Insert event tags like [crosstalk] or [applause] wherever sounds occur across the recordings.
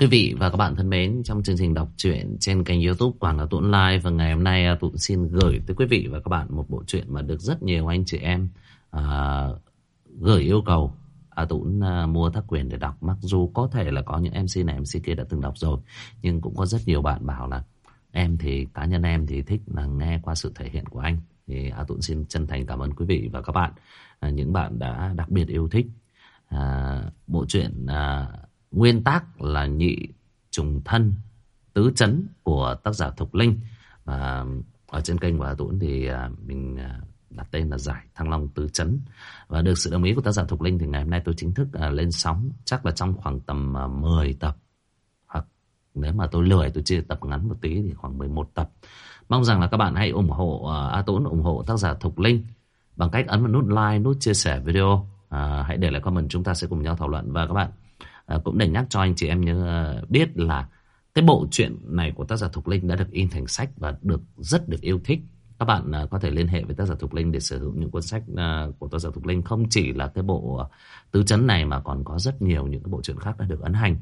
Quý vị và các bạn thân mến, trong chương trình đọc truyện trên kênh youtube Quảng Hà Tuấn Live và ngày hôm nay à, Tuấn xin gửi tới quý vị và các bạn một bộ truyện mà được rất nhiều anh chị em à, gửi yêu cầu à, Tuấn à, mua tác quyền để đọc. Mặc dù có thể là có những MC này MC kia đã từng đọc rồi, nhưng cũng có rất nhiều bạn bảo là em thì cá nhân em thì thích là nghe qua sự thể hiện của anh. Thì à, A Tuấn xin chân thành cảm ơn quý vị và các bạn, à, những bạn đã đặc biệt yêu thích à, bộ truyện à, nguyên tác là nhị trùng thân tứ chấn của tác giả Thục Linh. Và ở trên kênh của Hà Tuấn thì à, mình à, đặt tên là giải Thăng Long Tứ Chấn. Và được sự đồng ý của tác giả Thục Linh thì ngày hôm nay tôi chính thức à, lên sóng. Chắc là trong khoảng tầm à, 10 tập. Hoặc nếu mà tôi lười tôi chia tập ngắn một tí thì khoảng 11 tập. Mong rằng là các bạn hãy ủng hộ à, A Tuấn ủng hộ tác giả Thục Linh bằng cách ấn vào nút like nút chia sẻ video. À, hãy để lại comment chúng ta sẽ cùng nhau thảo luận. Và các bạn à, cũng để nhắc cho anh chị em nhớ ờ, biết là cái bộ truyện này của tác giả Thục Linh đã được in thành sách và được rất được yêu thích. Các bạn à, có thể liên hệ với tác giả Thục Linh để sở hữu những cuốn sách à, của tác giả Thục Linh không chỉ là cái bộ à, tứ chấn này mà còn có rất nhiều những cái bộ truyện khác đã được ấn hành.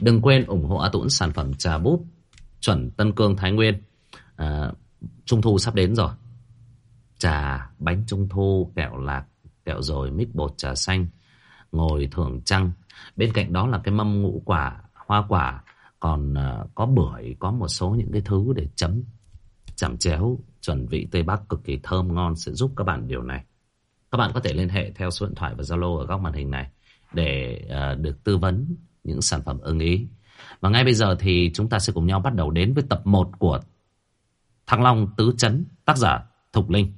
Đừng quên ủng hộ A Tuấn sản phẩm trà bút chuẩn Tân Cương Thái Nguyên. À, trung thu sắp đến rồi. Trà, bánh trung thu, kẹo lạc, kẹo rồi, mít bột trà xanh, ngồi thưởng trăng Bên cạnh đó là cái mâm ngũ quả, hoa quả, còn ờ, có bưởi, có một số những cái thứ để chấm chẩm chéo chuẩn vị Tây Bắc cực kỳ thơm ngon sẽ giúp các bạn điều này. Các bạn có thể liên hệ theo số điện thoại và Zalo ở góc màn hình này để ờ, được tư vấn những sản phẩm ưng ý. Và ngay bây giờ thì chúng ta sẽ cùng nhau bắt đầu đến với tập 1 của Thăng Long Tứ Chấn, tác giả Thục Linh.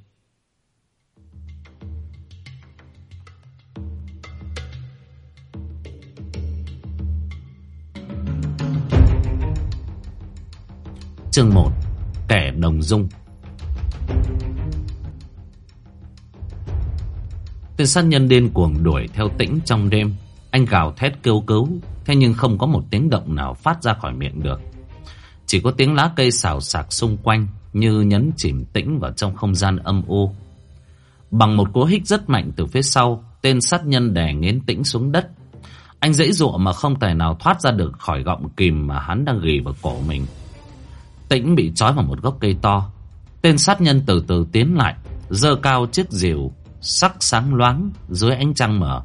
Chương 1 Kẻ đồng dung. Tên sát nhân điên cuồng đuổi theo tĩnh trong đêm, Anh gào thét kêu cứu, Thế nhưng không có một tiếng động nào phát ra khỏi miệng được. Chỉ có tiếng lá cây xào xạc xung quanh, Như nhấn chìm tĩnh vào trong không gian âm u. Bằng một cú hích rất mạnh từ phía sau, Tên sát nhân đè nghiến tĩnh xuống đất. Anh dãy dụa mà không tài nào thoát ra được khỏi gọng kìm mà hắn đang ghi vào cổ mình. Tĩnh bị trói vào một gốc cây to. Tên sát nhân từ từ tiến lại, giơ cao chiếc rìu, Sắc sáng loáng dưới ánh trăng mở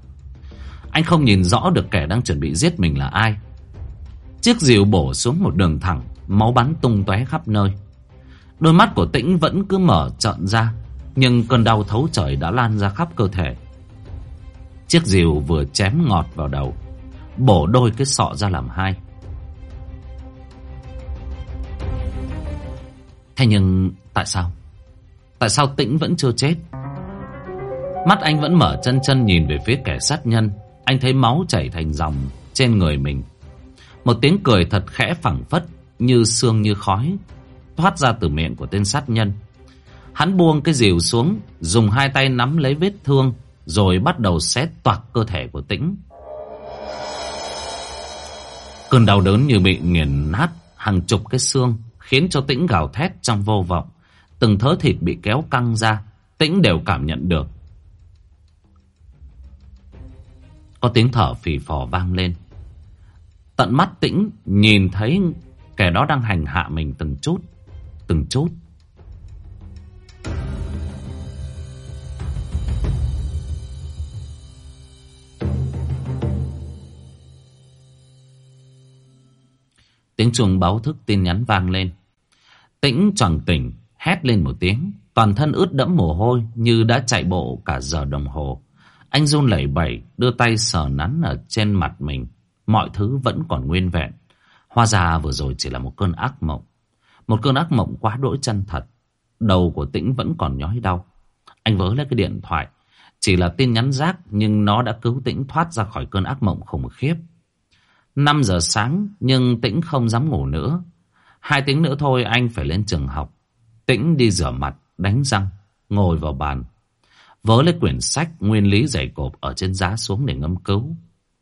Anh không nhìn rõ được kẻ đang chuẩn bị giết mình là ai. Chiếc rìu bổ xuống một đường thẳng, Máu bắn tung tóe khắp nơi. Đôi mắt của Tĩnh vẫn cứ mở trợn ra, Nhưng cơn đau thấu trời đã lan ra khắp cơ thể. Chiếc rìu vừa chém ngọt vào đầu, Bổ đôi cái sọ ra làm hai. Thế nhưng tại sao? Tại sao Tĩnh vẫn chưa chết? Mắt anh vẫn mở chân chân nhìn về phía kẻ sát nhân. Anh thấy máu chảy thành dòng trên người mình. Một tiếng cười thật khẽ phẳng phất như xương như khói thoát ra từ miệng của tên sát nhân. Hắn buông cái rìu xuống, dùng hai tay nắm lấy vết thương rồi bắt đầu xé toạc cơ thể của Tĩnh. Cơn đau đớn như bị nghiền nát hàng chục cái xương khiến cho Tĩnh gào thét trong vô vọng. Từng thớ thịt bị kéo căng ra, Tĩnh đều cảm nhận được. Có tiếng thở phì phò vang lên. Tận mắt Tĩnh nhìn thấy kẻ đó đang hành hạ mình từng chút, từng chút. Tiếng chuông báo thức tin nhắn vang lên. Tĩnh tròn tỉnh, hét lên một tiếng. Toàn thân ướt đẫm mồ hôi như đã chạy bộ cả giờ đồng hồ. Anh run lẩy bẩy, đưa tay sờ nắn ở trên mặt mình. Mọi thứ vẫn còn nguyên vẹn. Hoa ra vừa rồi chỉ là một cơn ác mộng. Một cơn ác mộng quá đỗi chân thật. Đầu của Tĩnh vẫn còn nhói đau. Anh vớ lấy cái điện thoại. Chỉ là tin nhắn rác nhưng nó đã cứu Tĩnh thoát ra khỏi cơn ác mộng khủng khiếp. 5 giờ sáng nhưng Tĩnh không dám ngủ nữa. Hai tiếng nữa thôi anh phải lên trường học. Tĩnh đi rửa mặt, đánh răng, ngồi vào bàn. Vớ lấy quyển sách nguyên lý dày cộp ở trên giá xuống để ngâm cứu.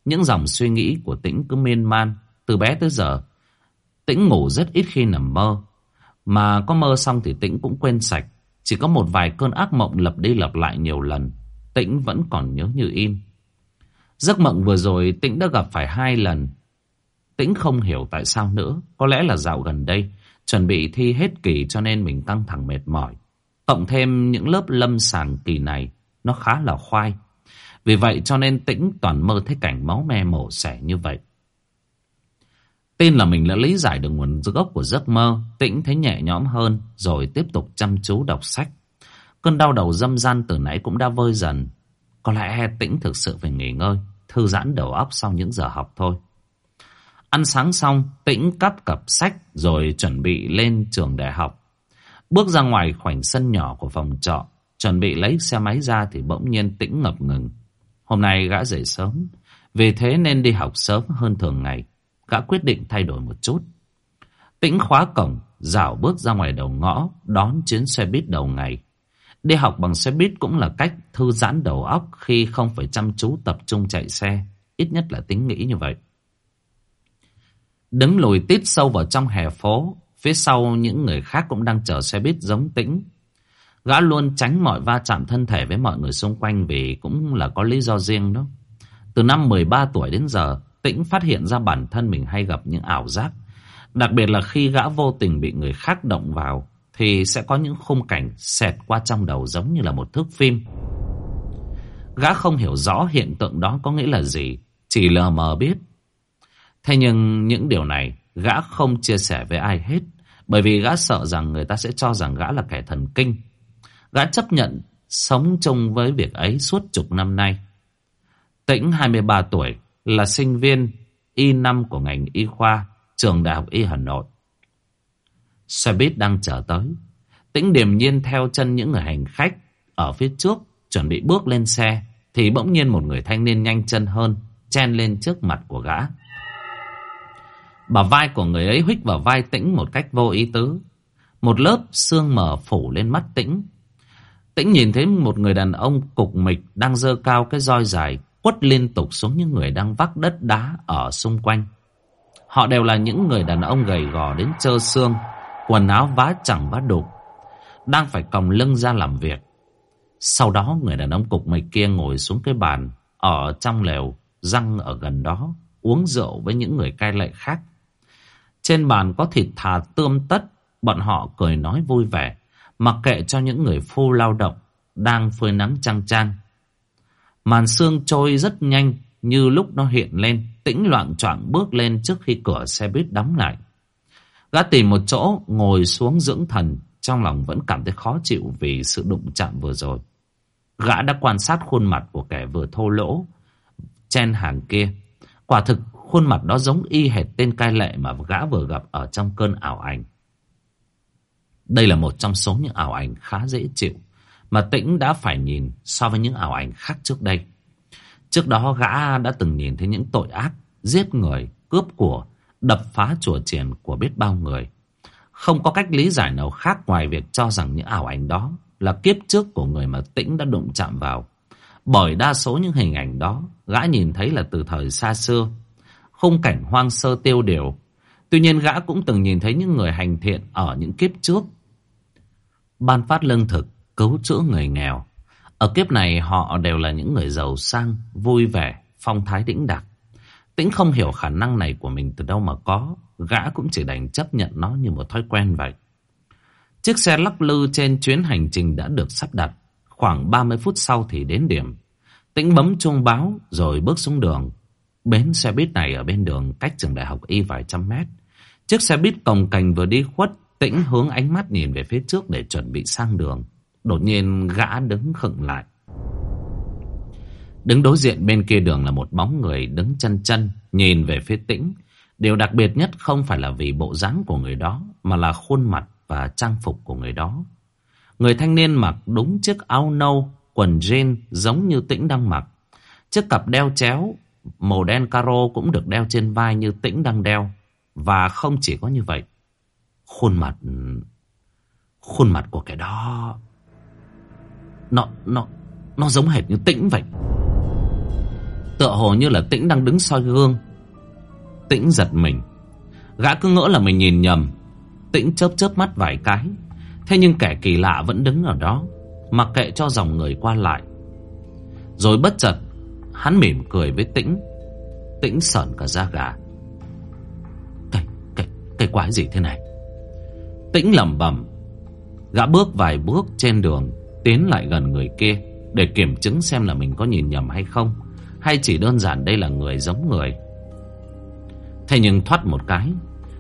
Những dòng suy nghĩ của Tĩnh cứ miên man từ bé tới giờ. Tĩnh ngủ rất ít khi nằm mơ. Mà có mơ xong thì Tĩnh cũng quên sạch. Chỉ có một vài cơn ác mộng lặp đi lặp lại nhiều lần. Tĩnh vẫn còn nhớ như in. Giấc mộng vừa rồi Tĩnh đã gặp phải hai lần. Tĩnh không hiểu tại sao nữa. Có lẽ là dạo gần đây, chuẩn bị thi hết kỳ cho nên mình căng thẳng mệt mỏi. Cộng thêm những lớp lâm sàng kỳ này, nó khá là khoai. Vì vậy cho nên Tĩnh toàn mơ thấy cảnh máu me mổ xẻ như vậy. Tin là mình đã lý giải được nguồn gốc của giấc mơ, Tĩnh thấy nhẹ nhõm hơn, rồi tiếp tục chăm chú đọc sách. Cơn đau đầu dâm gian từ nãy cũng đã vơi dần. Có lẽ Tĩnh thực sự phải nghỉ ngơi, thư giãn đầu óc sau những giờ học thôi. Ăn sáng xong, Tĩnh cắp cặp sách rồi chuẩn bị lên trường đại học. Bước ra ngoài khoảnh sân nhỏ của phòng trọ, chuẩn bị lấy xe máy ra thì bỗng nhiên Tĩnh ngập ngừng. Hôm nay gã dậy sớm, vì thế nên đi học sớm hơn thường ngày. Gã quyết định thay đổi một chút. Tĩnh khóa cổng, dạo bước ra ngoài đầu ngõ, đón chuyến xe buýt đầu ngày. Đi học bằng xe buýt cũng là cách thư giãn đầu óc khi không phải chăm chú tập trung chạy xe. Ít nhất là tính nghĩ như vậy. Đứng lùi tít sâu vào trong hè phố, phía sau những người khác cũng đang chờ xe buýt giống tĩnh. Gã luôn tránh mọi va chạm thân thể với mọi người xung quanh vì cũng là có lý do riêng đó. Từ năm 13 tuổi đến giờ, Tĩnh phát hiện ra bản thân mình hay gặp những ảo giác. Đặc biệt là khi gã vô tình bị người khác động vào, thì sẽ có những khung cảnh xẹt qua trong đầu giống như là một thước phim. Gã không hiểu rõ hiện tượng đó có nghĩa là gì, chỉ lờ mờ biết. Thế nhưng những điều này gã không chia sẻ với ai hết, bởi vì gã sợ rằng người ta sẽ cho rằng gã là kẻ thần kinh. Gã chấp nhận sống chung với việc ấy suốt chục năm nay. Tĩnh 23 tuổi, là sinh viên y năm của ngành y khoa, trường đại học y Hà Nội. Xe buýt đang chờ tới. Tĩnh điềm nhiên theo chân những người hành khách ở phía trước, chuẩn bị bước lên xe, thì bỗng nhiên một người thanh niên nhanh chân hơn, chen lên trước mặt của gã. Bà vai của người ấy huých vào vai tĩnh một cách vô ý tứ. Một lớp xương mờ phủ lên mắt tĩnh. Tĩnh nhìn thấy một người đàn ông cục mịch đang dơ cao cái roi dài quất liên tục xuống những người đang vác đất đá ở xung quanh. Họ đều là những người đàn ông gầy gò đến trơ xương, quần áo vá chẳng vá đục, đang phải còng lưng ra làm việc. Sau đó người đàn ông cục mịch kia ngồi xuống cái bàn ở trong lều, răng ở gần đó, uống rượu với những người cai lệ khác. Trên bàn có thịt thà tươm tất, bọn họ cười nói vui vẻ, mặc kệ cho những người phu lao động đang phơi nắng trăng trang. Màn sương trôi rất nhanh như lúc nó hiện lên, tĩnh loạn choạng bước lên trước khi cửa xe buýt đóng lại. Gã tìm một chỗ ngồi xuống dưỡng thần, trong lòng vẫn cảm thấy khó chịu vì sự đụng chạm vừa rồi. Gã đã quan sát khuôn mặt của kẻ vừa thô lỗ, chen hàng kia. Quả thực khuôn mặt đó giống y hệt tên cai lệ mà gã vừa gặp ở trong cơn ảo ảnh. Đây là một trong số những ảo ảnh khá dễ chịu mà Tĩnh đã phải nhìn so với những ảo ảnh khác trước đây. Trước đó gã đã từng nhìn thấy những tội ác, giết người, cướp của, đập phá chùa triển của biết bao người. Không có cách lý giải nào khác ngoài việc cho rằng những ảo ảnh đó là kiếp trước của người mà Tĩnh đã đụng chạm vào. Bởi đa số những hình ảnh đó, gã nhìn thấy là từ thời xa xưa, khung cảnh hoang sơ tiêu điều. Tuy nhiên gã cũng từng nhìn thấy những người hành thiện ở những kiếp trước. Ban phát lương thực, cứu chữa người nghèo. Ở kiếp này họ đều là những người giàu sang, vui vẻ, phong thái đĩnh đạc. Tĩnh không hiểu khả năng này của mình từ đâu mà có, gã cũng chỉ đành chấp nhận nó như một thói quen vậy. Chiếc xe lắc lư trên chuyến hành trình đã được sắp đặt. Khoảng 30 phút sau thì đến điểm. Tĩnh bấm chuông báo rồi bước xuống đường. Bến xe buýt này ở bên đường cách trường đại học y vài trăm mét. Chiếc xe buýt cồng cành vừa đi khuất, Tĩnh hướng ánh mắt nhìn về phía trước để chuẩn bị sang đường. Đột nhiên gã đứng khựng lại. Đứng đối diện bên kia đường là một bóng người đứng chân chân, nhìn về phía tĩnh. Điều đặc biệt nhất không phải là vì bộ dáng của người đó, mà là khuôn mặt và trang phục của người đó. Người thanh niên mặc đúng chiếc áo nâu, quần jean giống như tĩnh đang mặc. Chiếc cặp đeo chéo, màu đen caro cũng được đeo trên vai như tĩnh đang đeo. Và không chỉ có như vậy. Khuôn mặt... Khuôn mặt của kẻ đó nó, nó, nó giống hệt như tĩnh vậy Tựa hồ như là tĩnh đang đứng soi gương Tĩnh giật mình Gã cứ ngỡ là mình nhìn nhầm Tĩnh chớp chớp mắt vài cái Thế nhưng kẻ kỳ lạ vẫn đứng ở đó Mặc kệ cho dòng người qua lại Rồi bất chợt Hắn mỉm cười với tĩnh. Tĩnh sởn cả da gà. Cái cái cái quái gì thế này? Tĩnh lẩm bẩm. Gã bước vài bước trên đường, Tiến lại gần người kia Để kiểm chứng xem là mình có nhìn nhầm hay không, Hay chỉ đơn giản đây là người giống người. Thế nhưng thoát một cái,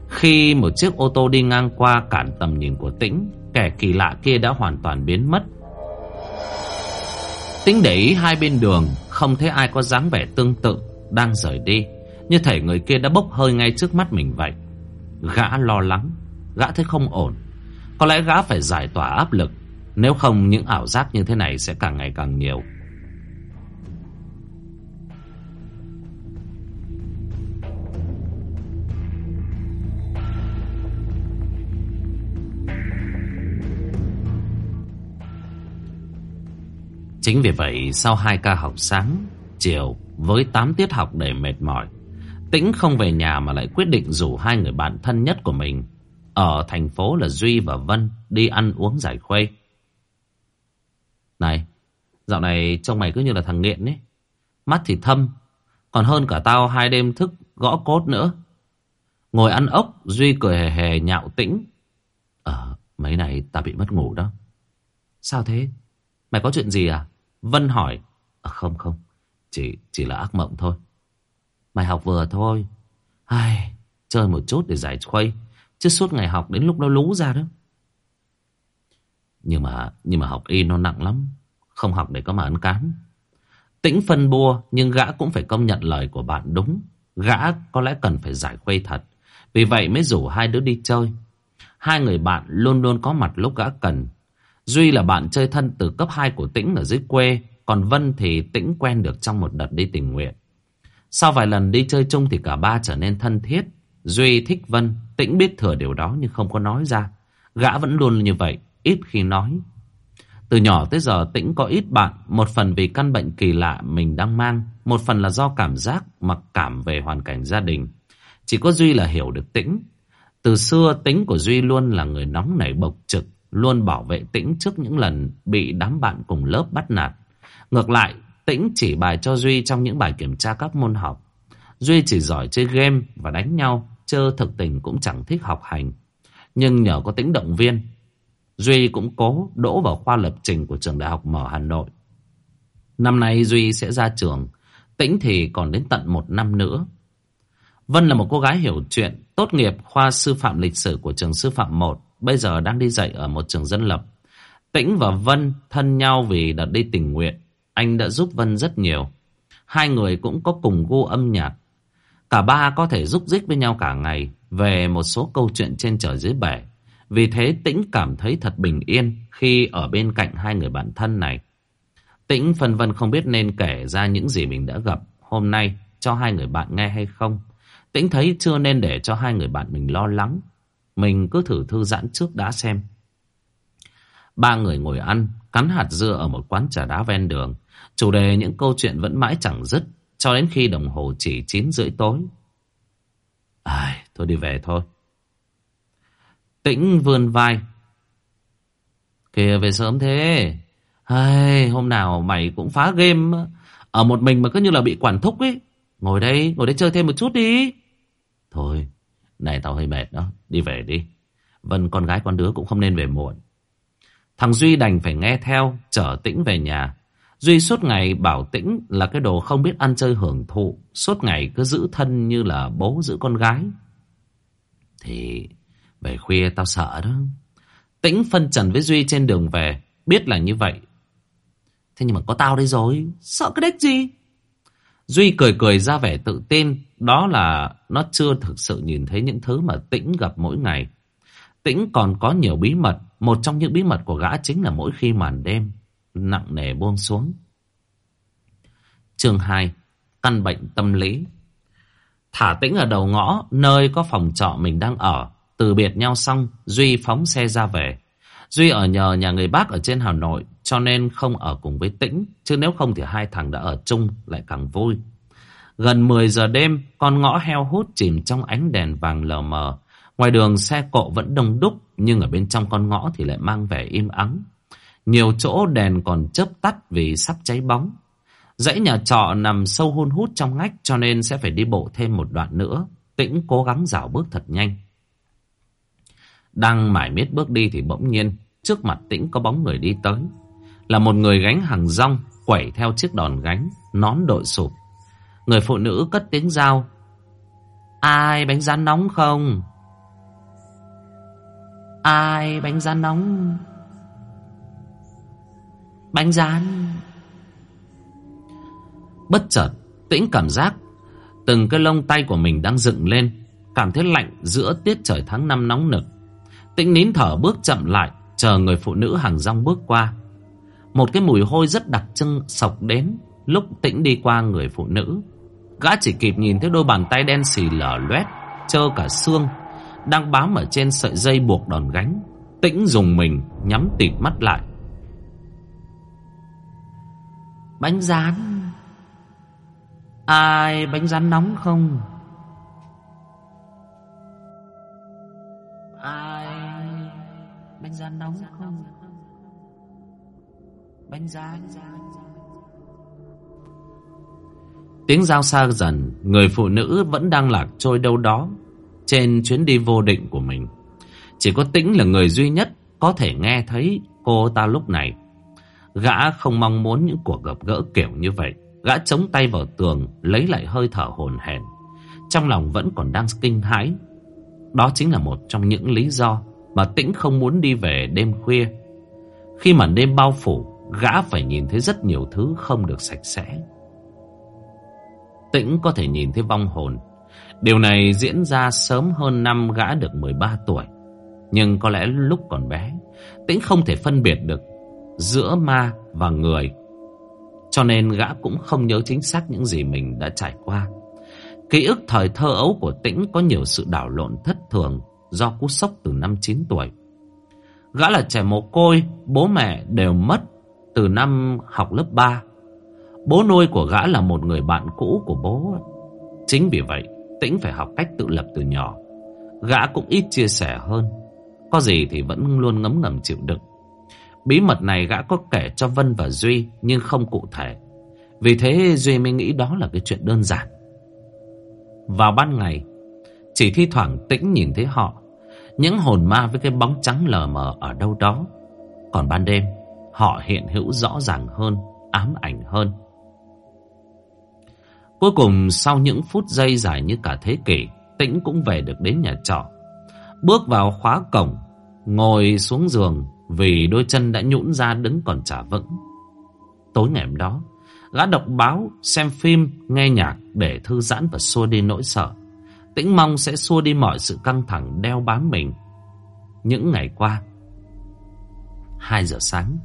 Khi một chiếc ô tô đi ngang qua cản tầm nhìn của Tĩnh, Kẻ kỳ lạ kia đã hoàn toàn biến mất tính để ý hai bên đường, Không thấy ai có dáng vẻ tương tự, Đang rời đi. Như thể người kia đã bốc hơi ngay trước mắt mình vậy. Gã lo lắng, Gã thấy không ổn. Có lẽ gã phải giải tỏa áp lực, Nếu không những ảo giác như thế này sẽ càng ngày càng nhiều. Chính vì vậy sau hai ca học sáng, chiều với 8 tiết học đầy mệt mỏi, Tĩnh không về nhà mà lại quyết định rủ hai người bạn thân nhất của mình ở thành phố là Duy và Vân đi ăn uống giải khuây. Này, dạo này trông mày cứ như là thằng nghiện ấy. Mắt thì thâm, còn hơn cả tao hai đêm thức gõ cốt nữa. Ngồi ăn ốc, Duy cười hề hề nhạo tĩnh. Ờ, mấy này tao bị mất ngủ đó. Sao thế? Mày có chuyện gì à? Vân hỏi. À, không không, chỉ chỉ là ác mộng thôi. Mày học vừa thôi. Ai, chơi một chút để giải khuây. Chứ suốt ngày học đến lúc nó lú ra đó. Nhưng mà nhưng mà học y nó nặng lắm. Không học để có mà ăn cán Tĩnh phân bua nhưng gã cũng phải công nhận lời của bạn đúng. Gã có lẽ cần phải giải khuây thật. Vì vậy mới rủ hai đứa đi chơi. Hai người bạn luôn luôn có mặt lúc gã cần. Duy là bạn chơi thân từ cấp 2 của Tĩnh ở dưới quê. Còn Vân thì Tĩnh quen được trong một đợt đi tình nguyện. Sau vài lần đi chơi chung thì cả ba trở nên thân thiết. Duy thích Vân, Tĩnh biết thừa điều đó nhưng không có nói ra. Gã vẫn luôn như vậy, ít khi nói. Từ nhỏ tới giờ Tĩnh có ít bạn, một phần vì căn bệnh kỳ lạ mình đang mang, một phần là do cảm giác mặc cảm về hoàn cảnh gia đình. Chỉ có Duy là hiểu được Tĩnh. Từ xưa tính của Duy luôn là người nóng nảy bộc trực, luôn bảo vệ Tĩnh trước những lần bị đám bạn cùng lớp bắt nạt. Ngược lại, Tĩnh chỉ bài cho Duy trong những bài kiểm tra các môn học. Duy chỉ giỏi chơi game và đánh nhau, chơ thực tình cũng chẳng thích học hành. Nhưng nhờ có Tĩnh động viên, Duy cũng cố đỗ vào khoa lập trình của trường đại học mở Hà Nội. Năm nay Duy sẽ ra trường, Tĩnh thì còn đến tận một năm nữa. Vân là một cô gái hiểu chuyện, tốt nghiệp khoa sư phạm lịch sử của trường sư phạm 1, bây giờ đang đi dạy ở một trường dân lập. Tĩnh và Vân thân nhau vì đã đi tình nguyện. Anh đã giúp Vân rất nhiều. Hai người cũng có cùng gu âm nhạc. Cả ba có thể giúp dích với nhau cả ngày, về một số câu chuyện trên trời dưới bể. Vì thế Tĩnh cảm thấy thật bình yên khi ở bên cạnh hai người bạn thân này. Tĩnh phân vân không biết nên kể ra những gì mình đã gặp hôm nay cho hai người bạn nghe hay không. Tĩnh thấy chưa nên để cho hai người bạn mình lo lắng. Mình cứ thử thư giãn trước đã xem. Ba người ngồi ăn, cắn hạt dưa ở một quán trà đá ven đường. Chủ đề những câu chuyện vẫn mãi chẳng dứt cho đến khi đồng hồ chỉ 9 rưỡi tối. Ai, thôi đi về thôi. Tĩnh vươn vai. Kìa về sớm thế. Ai, hôm nào mày cũng phá game ở một mình mà cứ như là bị quản thúc ấy. Ngồi đây, ngồi đây chơi thêm một chút đi. Thôi, này tao hơi mệt đó, đi về đi. Vân con gái con đứa cũng không nên về muộn. Thằng Duy đành phải nghe theo, chở Tĩnh về nhà. Duy suốt ngày bảo Tĩnh là cái đồ không biết ăn chơi hưởng thụ, suốt ngày cứ giữ thân như là bố giữ con gái. Thì về khuya tao sợ đó. Tĩnh phân trần với Duy trên đường về, biết là như vậy. Thế nhưng mà có tao đây rồi, sợ cái đếch gì? Duy cười cười ra vẻ tự tin, đó là nó chưa thực sự nhìn thấy những thứ mà Tĩnh gặp mỗi ngày. Tĩnh còn có nhiều bí mật, một trong những bí mật của gã chính là mỗi khi màn đêm nặng nề buông xuống. Chương 2 Căn bệnh tâm lý Thả tĩnh ở đầu ngõ, nơi có phòng trọ mình đang ở. Từ biệt nhau xong, Duy phóng xe ra về. Duy ở nhờ nhà người bác ở trên Hà Nội, cho nên không ở cùng với Tĩnh. Chứ nếu không thì hai thằng đã ở chung, lại càng vui. Gần 10 giờ đêm, con ngõ heo hút chìm trong ánh đèn vàng lờ mờ. Ngoài đường xe cộ vẫn đông đúc, nhưng ở bên trong con ngõ thì lại mang vẻ im ắng. Nhiều chỗ đèn còn chớp tắt vì sắp cháy bóng. Dãy nhà trọ nằm sâu hun hút trong ngách cho nên sẽ phải đi bộ thêm một đoạn nữa. Tĩnh cố gắng dạo bước thật nhanh. Đang mải miết bước đi thì bỗng nhiên Trước mặt tĩnh có bóng người đi tới là một người gánh hàng rong Quẩy theo chiếc đòn gánh, Nón đội sụp Người phụ nữ cất tiếng dao Ai bánh rán nóng không? Ai bánh rán nóng? Bánh rán Bất chợt, Tĩnh cảm giác, Từng cái lông tay của mình đang dựng lên, Cảm thấy lạnh giữa tiết trời tháng năm nóng nực Tĩnh nín thở bước chậm lại, Chờ người phụ nữ hàng rong bước qua một cái mùi hôi rất đặc trưng sọc đến Lúc tĩnh đi qua người phụ nữ. Gã chỉ kịp nhìn thấy đôi bàn tay đen xì lở loét, Trơ cả xương, Đang bám ở trên sợi dây buộc đòn gánh. Tĩnh dùng mình nhắm tịt mắt lại. Bánh rán. Ai, bánh rán nóng không? Ai, bánh rán nóng. không Bánh rán. Tiếng giao xa dần, Người phụ nữ vẫn đang lạc trôi đâu đó Trên chuyến đi vô định của mình. Chỉ có tĩnh là người duy nhất Có thể nghe thấy cô ta lúc này. Gã không mong muốn những cuộc gặp gỡ kiểu như vậy. Gã chống tay vào tường, Lấy lại hơi thở hồn hển. Trong lòng vẫn còn đang kinh hãi. Đó chính là một trong những lý do Mà Tĩnh không muốn đi về đêm khuya. Khi mà đêm bao phủ Gã phải nhìn thấy rất nhiều thứ không được sạch sẽ. Tĩnh có thể nhìn thấy vong hồn. Điều này diễn ra sớm hơn năm gã được 13 tuổi. Nhưng có lẽ lúc còn bé, Tĩnh không thể phân biệt được Giữa ma và người. Cho nên gã cũng không nhớ chính xác những gì mình đã trải qua. Ký ức thời thơ ấu của Tĩnh có nhiều sự đảo lộn thất thường Do cú sốc từ năm 9 tuổi. Gã là trẻ mồ côi, Bố mẹ đều mất từ năm học lớp 3 Bố nuôi của gã là một người bạn cũ của bố. Chính vì vậy, Tĩnh phải học cách tự lập từ nhỏ. Gã cũng ít chia sẻ hơn. Có gì thì vẫn luôn ngấm ngầm chịu đựng. Bí mật này gã có kể cho Vân và Duy, Nhưng không cụ thể. Vì thế Duy mới nghĩ đó là cái chuyện đơn giản. Vào ban ngày, Chỉ thi thoảng Tĩnh nhìn thấy họ. Những hồn ma với cái bóng trắng lờ mờ ở đâu đó. Còn ban đêm Họ hiện hữu rõ ràng hơn Ám ảnh hơn. Cuối cùng sau những phút giây dài như cả thế kỷ Tĩnh cũng về được đến nhà trọ. Bước vào khóa cổng Ngồi xuống giường Vì đôi chân đã nhũn ra đứng còn trả vững. Tối ngày hôm đó Gã đọc báo, xem phim, nghe nhạc Để thư giãn và xua đi nỗi sợ. Tĩnh mong sẽ xua đi mọi sự căng thẳng đeo bám mình. Những ngày qua hai giờ sáng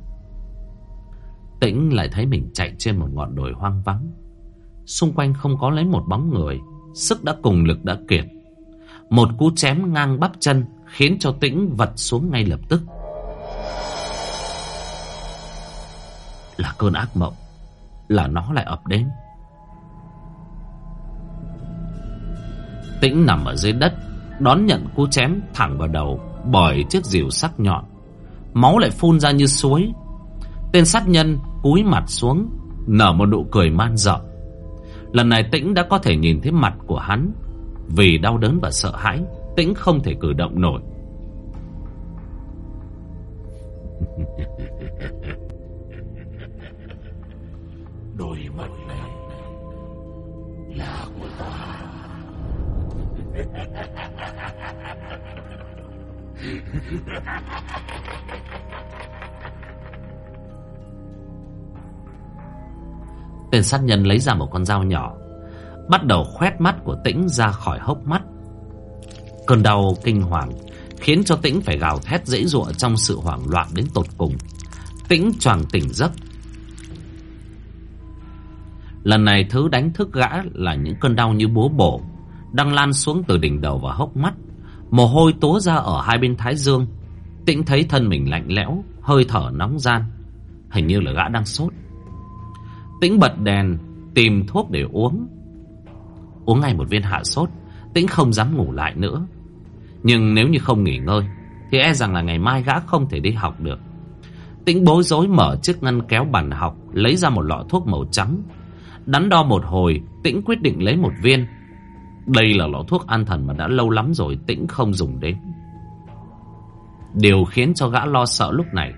Tĩnh lại thấy mình chạy trên một ngọn đồi hoang vắng. Xung quanh không có lấy một bóng người, Sức đã cùng lực đã kiệt. Một cú chém ngang bắp chân Khiến cho tĩnh vật xuống ngay lập tức. Là cơn ác mộng, Là nó lại ập đến. Tĩnh nằm ở dưới đất, Đón nhận cú chém thẳng vào đầu Bởi chiếc rìu sắc nhọn. Máu lại phun ra như suối. Tên sát nhân cúi mặt xuống, Nở một nụ cười man dợ. Lần này Tĩnh đã có thể nhìn thấy mặt của hắn. Vì đau đớn và sợ hãi, Tĩnh không thể cử động nổi. [laughs] Đôi mắt này là của ta. [laughs] Tên sát nhân lấy ra một con dao nhỏ, Bắt đầu khoét mắt của Tĩnh ra khỏi hốc mắt. Cơn đau kinh hoàng Khiến cho Tĩnh phải gào thét dãy giụa Trong sự hoảng loạn đến tột cùng. Tĩnh choàng tỉnh giấc. Lần này thứ đánh thức gã Là những cơn đau như búa bổ Đang lan xuống từ đỉnh đầu và hốc mắt. Mồ hôi tố ra ở hai bên thái dương. Tĩnh thấy thân mình lạnh lẽo, Hơi thở nóng gian. Hình như là gã đang sốt. Tĩnh bật đèn, Tìm thuốc để uống. Uống ngay một viên hạ sốt, Tĩnh không dám ngủ lại nữa. Nhưng nếu như không nghỉ ngơi, Thì e rằng là ngày mai gã không thể đi học được. Tĩnh bối rối mở chiếc ngăn kéo bàn học, Lấy ra một lọ thuốc màu trắng. Đắn đo một hồi, Tĩnh quyết định lấy một viên. Đây là lọ thuốc an thần mà đã lâu lắm rồi Tĩnh không dùng đến. Điều khiến cho gã lo sợ lúc này,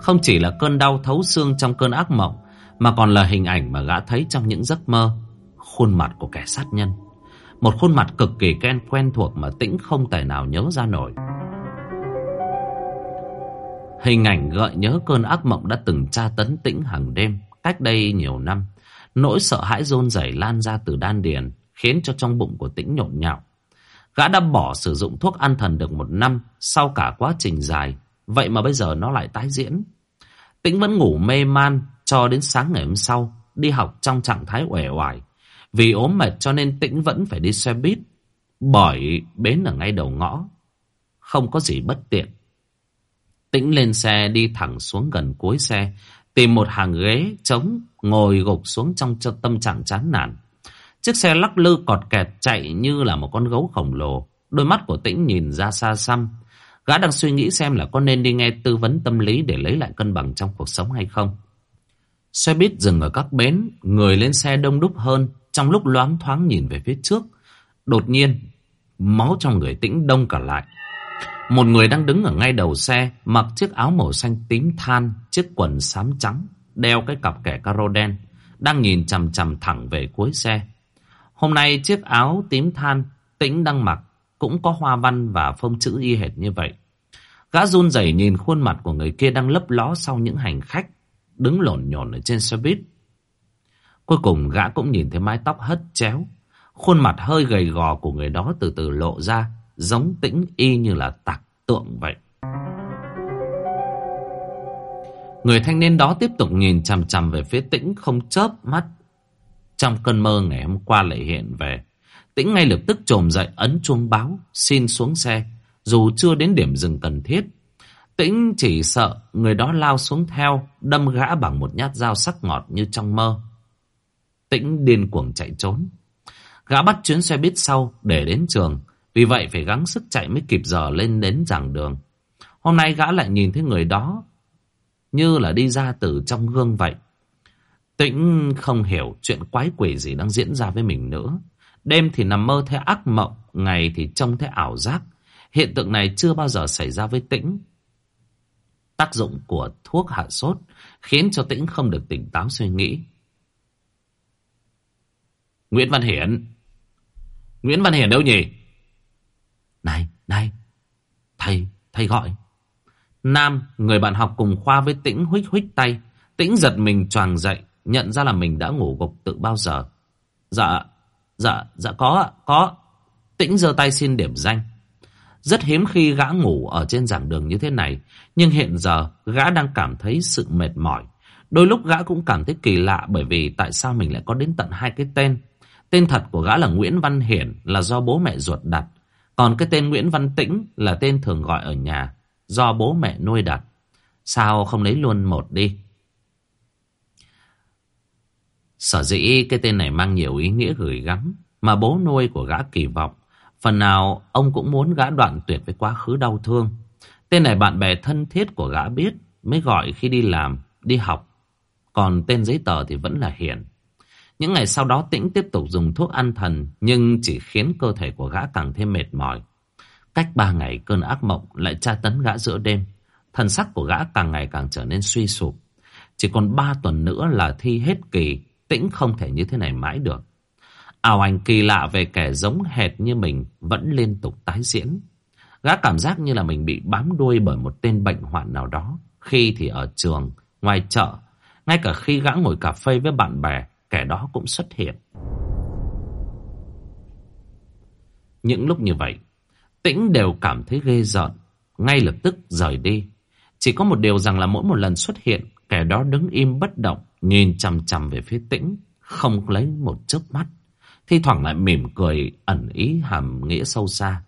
Không chỉ là cơn đau thấu xương trong cơn ác mộng mà còn là hình ảnh mà gã thấy trong những giấc mơ. Khuôn mặt của kẻ sát nhân. Một khuôn mặt cực kỳ quen quen thuộc mà tĩnh không tài nào nhớ ra nổi. Hình ảnh gợi nhớ cơn ác mộng đã từng tra tấn tĩnh hàng đêm, Cách đây nhiều năm. Nỗi sợ hãi rôn rẩy lan ra từ đan điền, Khiến cho trong bụng của tĩnh nhộn nhạo. Gã đã bỏ sử dụng thuốc an thần được một năm, Sau cả quá trình dài. Vậy mà bây giờ nó lại tái diễn. Tĩnh vẫn ngủ mê man cho đến sáng ngày hôm sau, Đi học trong trạng thái uể oải Vì ốm mệt cho nên Tĩnh vẫn phải đi xe buýt Bởi bến ở ngay đầu ngõ, Không có gì bất tiện Tĩnh lên xe đi thẳng xuống gần cuối xe, Tìm một hàng ghế trống, Ngồi gục xuống trong tâm trạng chán nản Chiếc xe lắc lư cọt kẹt chạy như là một con gấu khổng lồ. Đôi mắt của Tĩnh nhìn ra xa xăm. Gã đang suy nghĩ xem là có nên đi nghe tư vấn tâm lý để lấy lại cân bằng trong cuộc sống hay không. Xe buýt dừng ở các bến, người lên xe đông đúc hơn. Trong lúc loáng thoáng nhìn về phía trước, đột nhiên, máu trong người Tĩnh đông cả lại. Một người đang đứng ở ngay đầu xe, mặc chiếc áo màu xanh tím than, chiếc quần xám trắng, đeo cái cặp kẻ caro đen, đang nhìn chằm chằm thẳng về cuối xe. Hôm nay chiếc áo tím than tĩnh đang mặc cũng có hoa văn và phông chữ y hệt như vậy. Gã run rẩy nhìn khuôn mặt của người kia đang lấp ló sau những hành khách đứng lộn nhổn ở trên xe buýt. Cuối cùng gã cũng nhìn thấy mái tóc hất chéo, khuôn mặt hơi gầy gò của người đó từ từ lộ ra, giống tĩnh y như là tạc tượng vậy. Người thanh niên đó tiếp tục nhìn chằm chằm về phía tĩnh không chớp mắt trong cơn mơ ngày hôm qua lại hiện về. Tĩnh ngay lập tức trồm dậy ấn chuông báo, xin xuống xe, dù chưa đến điểm dừng cần thiết. Tĩnh chỉ sợ người đó lao xuống theo, đâm gã bằng một nhát dao sắc ngọt như trong mơ. Tĩnh điên cuồng chạy trốn. Gã bắt chuyến xe buýt sau để đến trường, vì vậy phải gắng sức chạy mới kịp giờ lên đến giảng đường. Hôm nay gã lại nhìn thấy người đó như là đi ra từ trong gương vậy. Tĩnh không hiểu chuyện quái quỷ gì đang diễn ra với mình nữa. Đêm thì nằm mơ thấy ác mộng, ngày thì trông thấy ảo giác. Hiện tượng này chưa bao giờ xảy ra với Tĩnh. Tác dụng của thuốc hạ sốt khiến cho Tĩnh không được tỉnh táo suy nghĩ. Nguyễn Văn Hiển. Nguyễn Văn Hiển đâu nhỉ? Này, này, thầy, thầy gọi. Nam, người bạn học cùng khoa với Tĩnh huých huých tay. Tĩnh giật mình choàng dậy, Nhận ra là mình đã ngủ gục từ bao giờ Dạ Dạ dạ có ạ có Tĩnh giơ tay xin điểm danh rất hiếm khi gã ngủ ở trên giảng đường như thế này, Nhưng hiện giờ gã đang cảm thấy sự mệt mỏi. Đôi lúc gã cũng cảm thấy kỳ lạ Bởi vì tại sao mình lại có đến tận hai cái tên. Tên thật của gã là Nguyễn Văn Hiển Là do bố mẹ ruột đặt. Còn cái tên Nguyễn Văn Tĩnh Là tên thường gọi ở nhà, Do bố mẹ nuôi đặt. Sao không lấy luôn một đi? Sở dĩ cái tên này mang nhiều ý nghĩa gửi gắm mà bố nuôi của gã kỳ vọng. Phần nào ông cũng muốn gã đoạn tuyệt với quá khứ đau thương. Tên này bạn bè thân thiết của gã biết mới gọi khi đi làm, đi học. Còn tên giấy tờ thì vẫn là Hiển. Những ngày sau đó Tĩnh tiếp tục dùng thuốc an thần nhưng chỉ khiến cơ thể của gã càng thêm mệt mỏi. Cách ba ngày cơn ác mộng lại tra tấn gã giữa đêm. Thần sắc của gã càng ngày càng trở nên suy sụp. Chỉ còn ba tuần nữa là thi hết kỳ Tĩnh không thể như thế này mãi được. Ảo ảnh kỳ lạ về kẻ giống hệt như mình vẫn liên tục tái diễn. Gã cảm giác như là mình bị bám đuôi bởi một tên bệnh hoạn nào đó. Khi thì ở trường, ngoài chợ, ngay cả khi gã ngồi cà phê với bạn bè, kẻ đó cũng xuất hiện. Những lúc như vậy, Tĩnh đều cảm thấy ghê rợn, ngay lập tức rời đi. Chỉ có một điều rằng là mỗi một lần xuất hiện, kẻ đó đứng im bất động, Nhìn chằm chằm về phía tĩnh Không lấy một chớp mắt Thi thoảng lại mỉm cười ẩn ý hàm nghĩa sâu xa.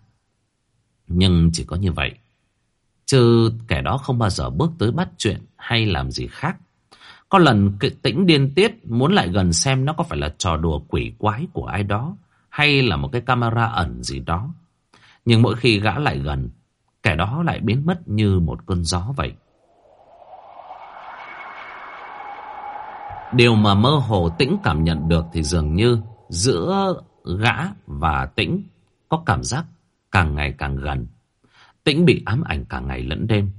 Nhưng chỉ có như vậy. Chứ kẻ đó không bao giờ bước tới bắt chuyện Hay làm gì khác. Có lần tĩnh điên tiết Muốn lại gần xem nó có phải là trò đùa quỷ quái của ai đó Hay là một cái camera ẩn gì đó. Nhưng mỗi khi gã lại gần, Kẻ đó lại biến mất như một cơn gió vậy. Điều mà mơ hồ tĩnh cảm nhận được thì dường như giữa gã và tĩnh có cảm giác càng ngày càng gần. Tĩnh bị ám ảnh cả ngày lẫn đêm.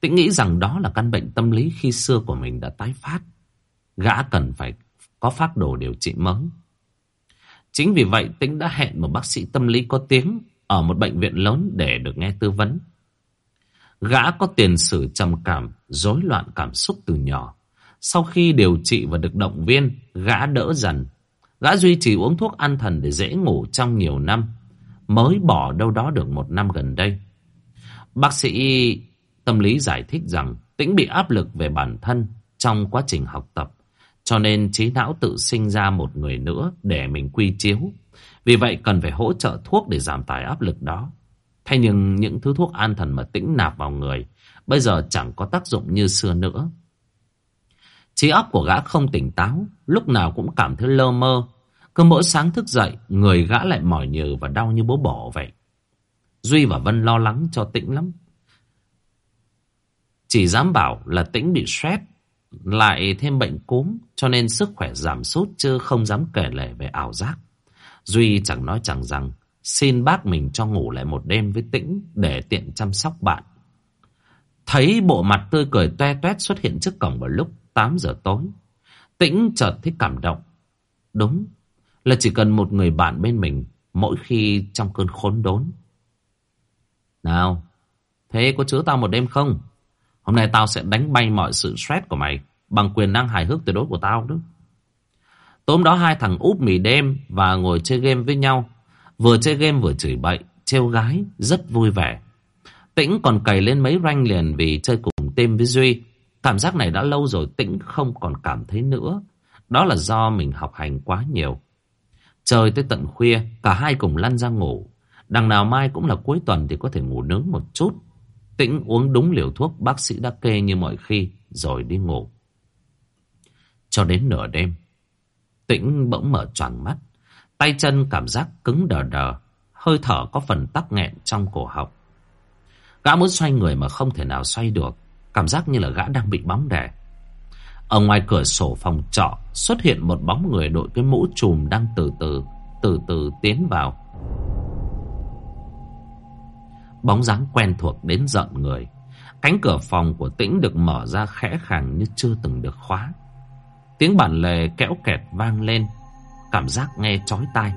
Tĩnh nghĩ rằng đó là căn bệnh tâm lý khi xưa của mình đã tái phát. Gã cần phải có phác đồ điều trị mới. Chính vì vậy Tĩnh đã hẹn một bác sĩ tâm lý có tiếng ở một bệnh viện lớn để được nghe tư vấn. Gã có tiền sử trầm cảm, rối loạn cảm xúc từ nhỏ. Sau khi điều trị và được động viên, gã đỡ dần. Gã duy trì uống thuốc an thần để dễ ngủ trong nhiều năm. Mới bỏ đâu đó được một năm gần đây. Bác sĩ tâm lý giải thích rằng Tĩnh bị áp lực về bản thân trong quá trình học tập. Cho nên trí não tự sinh ra một người nữa để mình quy chiếu. Vì vậy cần phải hỗ trợ thuốc để giảm tải áp lực đó. Thế nhưng những thứ thuốc an thần mà tĩnh nạp vào người bây giờ chẳng có tác dụng như xưa nữa. Trí óc của gã không tỉnh táo, lúc nào cũng cảm thấy lơ mơ. Cứ mỗi sáng thức dậy, người gã lại mỏi nhừ và đau như bố bỏ vậy. Duy và Vân lo lắng cho tĩnh lắm. Chỉ dám bảo là tĩnh bị stress, lại thêm bệnh cúm, cho nên sức khỏe giảm sút chứ không dám kể lể về ảo giác. Duy chẳng nói chẳng rằng, xin bác mình cho ngủ lại một đêm với tĩnh để tiện chăm sóc bạn. Thấy bộ mặt tươi cười toe toét xuất hiện trước cổng vào lúc 8 giờ tối. Tĩnh chợt thấy cảm động. Đúng là chỉ cần một người bạn bên mình mỗi khi trong cơn khốn đốn. Nào, thế có chứa tao một đêm không? Hôm nay tao sẽ đánh bay mọi sự stress của mày bằng quyền năng hài hước tuyệt đối của tao đó. Tối đó hai thằng úp mì đêm và ngồi chơi game với nhau. Vừa chơi game vừa chửi bậy, trêu gái, rất vui vẻ. Tĩnh còn cày lên mấy ranh liền vì chơi cùng tên với Duy. Cảm giác này đã lâu rồi Tĩnh không còn cảm thấy nữa. Đó là do mình học hành quá nhiều. Trời tới tận khuya, cả hai cùng lăn ra ngủ. Đằng nào mai cũng là cuối tuần thì có thể ngủ nướng một chút. Tĩnh uống đúng liều thuốc bác sĩ đã kê như mọi khi, rồi đi ngủ. Cho đến nửa đêm, Tĩnh bỗng mở tròn mắt. Tay chân cảm giác cứng đờ đờ, hơi thở có phần tắc nghẹn trong cổ họng. Gã muốn xoay người mà không thể nào xoay được, cảm giác như là gã đang bị bóng đè. Ở ngoài cửa sổ phòng trọ xuất hiện một bóng người đội cái mũ trùm đang từ từ, từ từ tiến vào. Bóng dáng quen thuộc đến giận người. Cánh cửa phòng của tĩnh được mở ra khẽ khàng như chưa từng được khóa. Tiếng bản lề kéo kẹt vang lên, cảm giác nghe chói tai.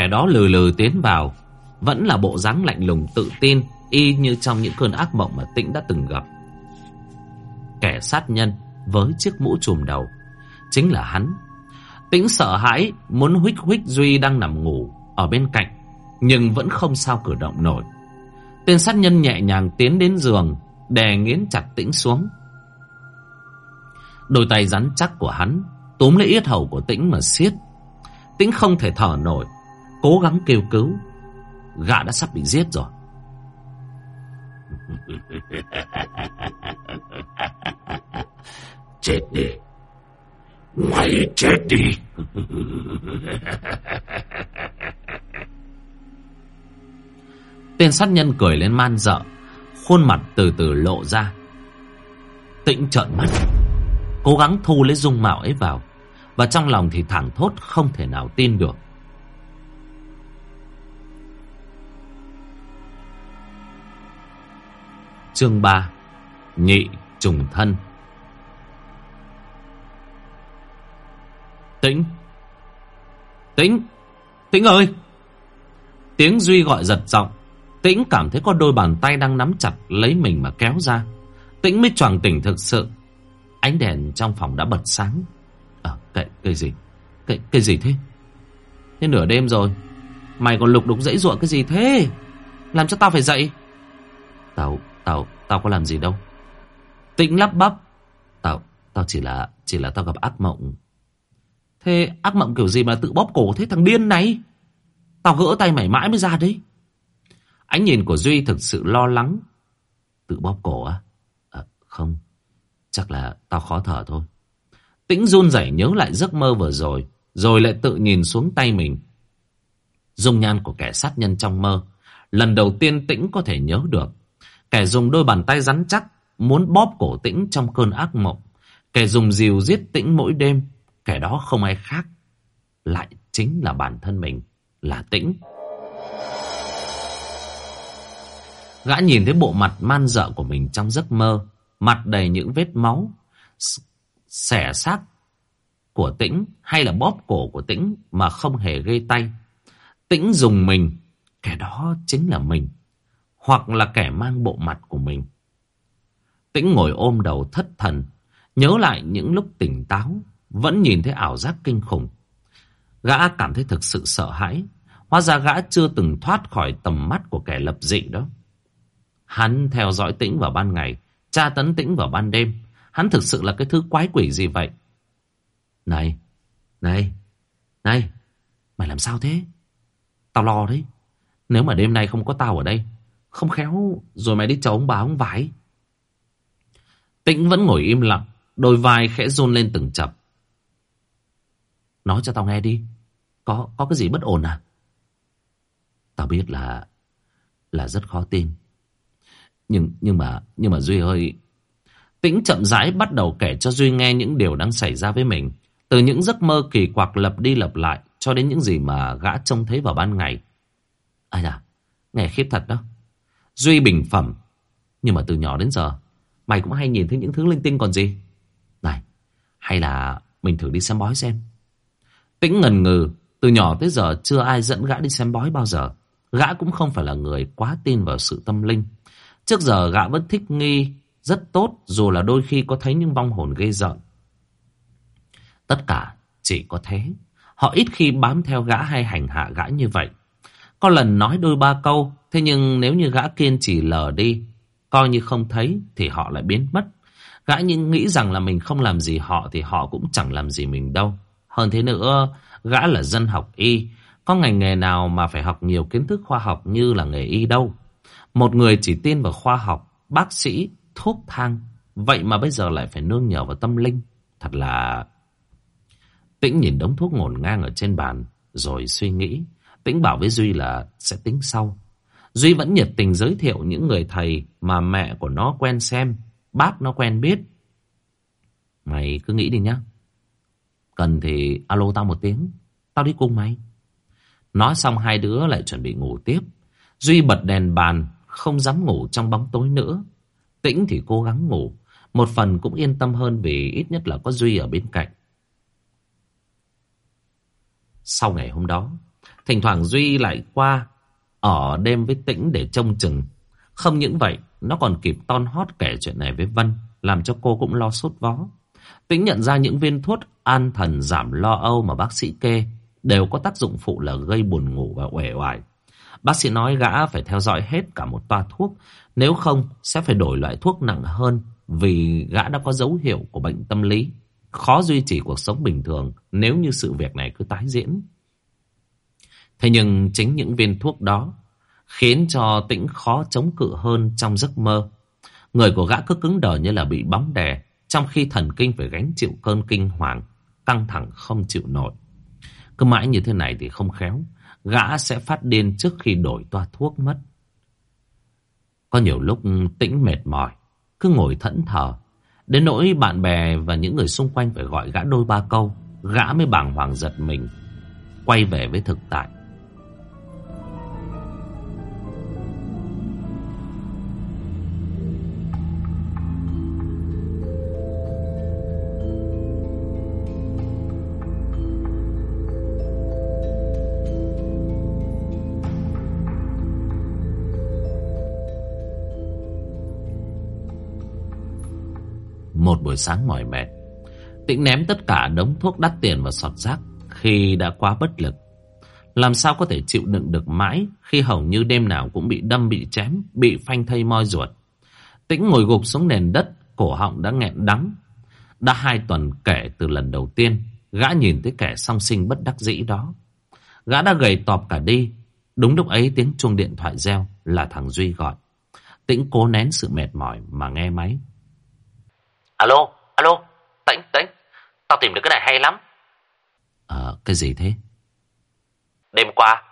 Kẻ đó lừ lừ tiến vào, vẫn là bộ dáng lạnh lùng tự tin, y như trong những cơn ác mộng mà Tĩnh đã từng gặp. Kẻ sát nhân với chiếc mũ trùm đầu, chính là hắn. Tĩnh sợ hãi, muốn huých huých Duy đang nằm ngủ ở bên cạnh, nhưng vẫn không sao cử động nổi. Tên sát nhân nhẹ nhàng tiến đến giường, đè nghiến chặt Tĩnh xuống. Đôi tay rắn chắc của hắn túm lấy yết hầu của Tĩnh mà siết. Tĩnh không thể thở nổi, cố gắng kêu cứu. Gã đã sắp bị giết rồi. [laughs] chết đi. Mày chết đi. Tên sát nhân cười lên man dợ, khuôn mặt từ từ lộ ra. Tĩnh trợn mắt, cố gắng thu lấy dung mạo ấy vào, và trong lòng thì thẳng thốt không thể nào tin được. Chương 3 Nhị trùng thân. Tĩnh. Tĩnh Tĩnh ơi! Tiếng Duy gọi giật giọng. Tĩnh cảm thấy có đôi bàn tay đang nắm chặt lấy mình mà kéo ra. Tĩnh mới choàng tỉnh thực sự. Ánh đèn trong phòng đã bật sáng. Ờ, cái, cái gì? Cái, cái gì thế? Thế nửa đêm rồi. Mày còn lục đục dãy ruộng cái gì thế? Làm cho tao phải dậy. Tao, tao, tao có làm gì đâu. Tĩnh lắp bắp. Tao, tao chỉ là, chỉ là tao gặp ác mộng. Thế ác mộng kiểu gì mà tự bóp cổ thế thằng điên này? Tao gỡ tay mày mãi mới ra đấy. Ánh nhìn của Duy thực sự lo lắng. Tự bóp cổ á? À, Không. Chắc là tao khó thở thôi. Tĩnh run rẩy nhớ lại giấc mơ vừa rồi Rồi lại tự nhìn xuống tay mình. Dung nhan của kẻ sát nhân trong mơ Lần đầu tiên Tĩnh có thể nhớ được. Kẻ dùng đôi bàn tay rắn chắc Muốn bóp cổ Tĩnh trong cơn ác mộng Kẻ dùng dìu giết Tĩnh mỗi đêm Kẻ đó không ai khác lại chính là bản thân mình, là tĩnh. Gã nhìn thấy bộ mặt man dợ của mình trong giấc mơ, mặt đầy những vết máu, xẻ xác của tĩnh hay là bóp cổ của tĩnh mà không hề gây tay. Tĩnh dùng mình, kẻ đó chính là mình, hoặc là kẻ mang bộ mặt của mình. Tĩnh ngồi ôm đầu thất thần, nhớ lại những lúc tỉnh táo, vẫn nhìn thấy ảo giác kinh khủng. Gã cảm thấy thực sự sợ hãi, hóa ra gã chưa từng thoát khỏi tầm mắt của kẻ lập dị đó. Hắn theo dõi tĩnh vào ban ngày, tra tấn tĩnh vào ban đêm. Hắn thực sự là cái thứ quái quỷ gì vậy? Này, này, này, mày làm sao thế? Tao lo đấy. Nếu mà đêm nay không có tao ở đây, không khéo rồi mày đi chầu ông bà ông vải. Tĩnh vẫn ngồi im lặng, đôi vai khẽ run lên từng chập. Nói cho tao nghe đi, có có cái gì bất ổn à? Tao biết là là rất khó tin. Nhưng nhưng mà nhưng mà Duy ơi, Tĩnh chậm rãi bắt đầu kể cho Duy nghe những điều đang xảy ra với mình. Từ những giấc mơ kỳ quặc lập đi lập lại cho đến những gì mà gã trông thấy vào ban ngày. Ai da, nghe khiếp thật đó. Duy bình phẩm. Nhưng mà từ nhỏ đến giờ, mày cũng hay nhìn thấy những thứ linh tinh còn gì. Này, hay là mình thử đi xem bói xem. Tĩnh ngần ngừ, từ nhỏ tới giờ chưa ai dẫn gã đi xem bói bao giờ. Gã cũng không phải là người quá tin vào sự tâm linh. Trước giờ gã vẫn thích nghi rất tốt dù là đôi khi có thấy những vong hồn gây giận. Tất cả chỉ có thế. Họ ít khi bám theo gã hay hành hạ gã như vậy. Có lần nói đôi ba câu, thế nhưng nếu như gã kiên trì lờ đi, coi như không thấy thì họ lại biến mất. Gã nhưng nghĩ rằng là mình không làm gì họ thì họ cũng chẳng làm gì mình đâu. Hơn thế nữa, gã là dân học y, có ngành nghề nào mà phải học nhiều kiến thức khoa học như là nghề y đâu. Một người chỉ tin vào khoa học, bác sĩ, thuốc thang, vậy mà bây giờ lại phải nương nhờ vào tâm linh. Thật là... Tĩnh nhìn đống thuốc ngổn ngang ở trên bàn, rồi suy nghĩ. Tĩnh bảo với Duy là sẽ tính sau. Duy vẫn nhiệt tình giới thiệu những người thầy mà mẹ của nó quen xem, bác nó quen biết. Mày cứ nghĩ đi nhá. Cần thì alo tao một tiếng, tao đi cùng mày. Nói xong hai đứa lại chuẩn bị ngủ tiếp. Duy bật đèn bàn, không dám ngủ trong bóng tối nữa. Tĩnh thì cố gắng ngủ. Một phần cũng yên tâm hơn vì ít nhất là có Duy ở bên cạnh. Sau ngày hôm đó, thỉnh thoảng Duy lại qua ở đêm với Tĩnh để trông chừng. Không những vậy, nó còn kịp ton hót kể chuyện này với Vân, làm cho cô cũng lo sốt vó. Tĩnh nhận ra những viên thuốc an thần giảm lo âu mà bác sĩ kê đều có tác dụng phụ là gây buồn ngủ và uể oải. Bác sĩ nói gã phải theo dõi hết cả một toa thuốc, nếu không sẽ phải đổi loại thuốc nặng hơn vì gã đã có dấu hiệu của bệnh tâm lý. Khó duy trì cuộc sống bình thường nếu như sự việc này cứ tái diễn. Thế nhưng chính những viên thuốc đó khiến cho tĩnh khó chống cự hơn trong giấc mơ. Người của gã cứ cứng đờ như là bị bóng đè, trong khi thần kinh phải gánh chịu cơn kinh hoàng, căng thẳng không chịu nổi. Cứ mãi như thế này thì không khéo, gã sẽ phát điên trước khi đổi toa thuốc mất. Có nhiều lúc tĩnh mệt mỏi, cứ ngồi thẫn thờ. Đến nỗi bạn bè và những người xung quanh phải gọi gã đôi ba câu, gã mới bàng hoàng giật mình, quay về với thực tại. Buổi sáng mỏi mệt. Tĩnh ném tất cả đống thuốc đắt tiền vào sọt rác Khi đã quá bất lực. Làm sao có thể chịu đựng được mãi Khi hầu như đêm nào cũng bị đâm, bị chém, Bị phanh thây moi ruột? Tĩnh ngồi gục xuống nền đất, Cổ họng đã nghẹn đắng. Đã hai tuần kể từ lần đầu tiên, Gã nhìn thấy kẻ song sinh bất đắc dĩ đó. Gã đã gầy tọp cả đi. Đúng lúc ấy tiếng chuông điện thoại reo Là thằng Duy gọi. Tĩnh cố nén sự mệt mỏi mà nghe máy. Alo, alo, Tĩnh, Tĩnh, tao tìm được cái này hay lắm. Ờ, cái gì thế? Đêm qua,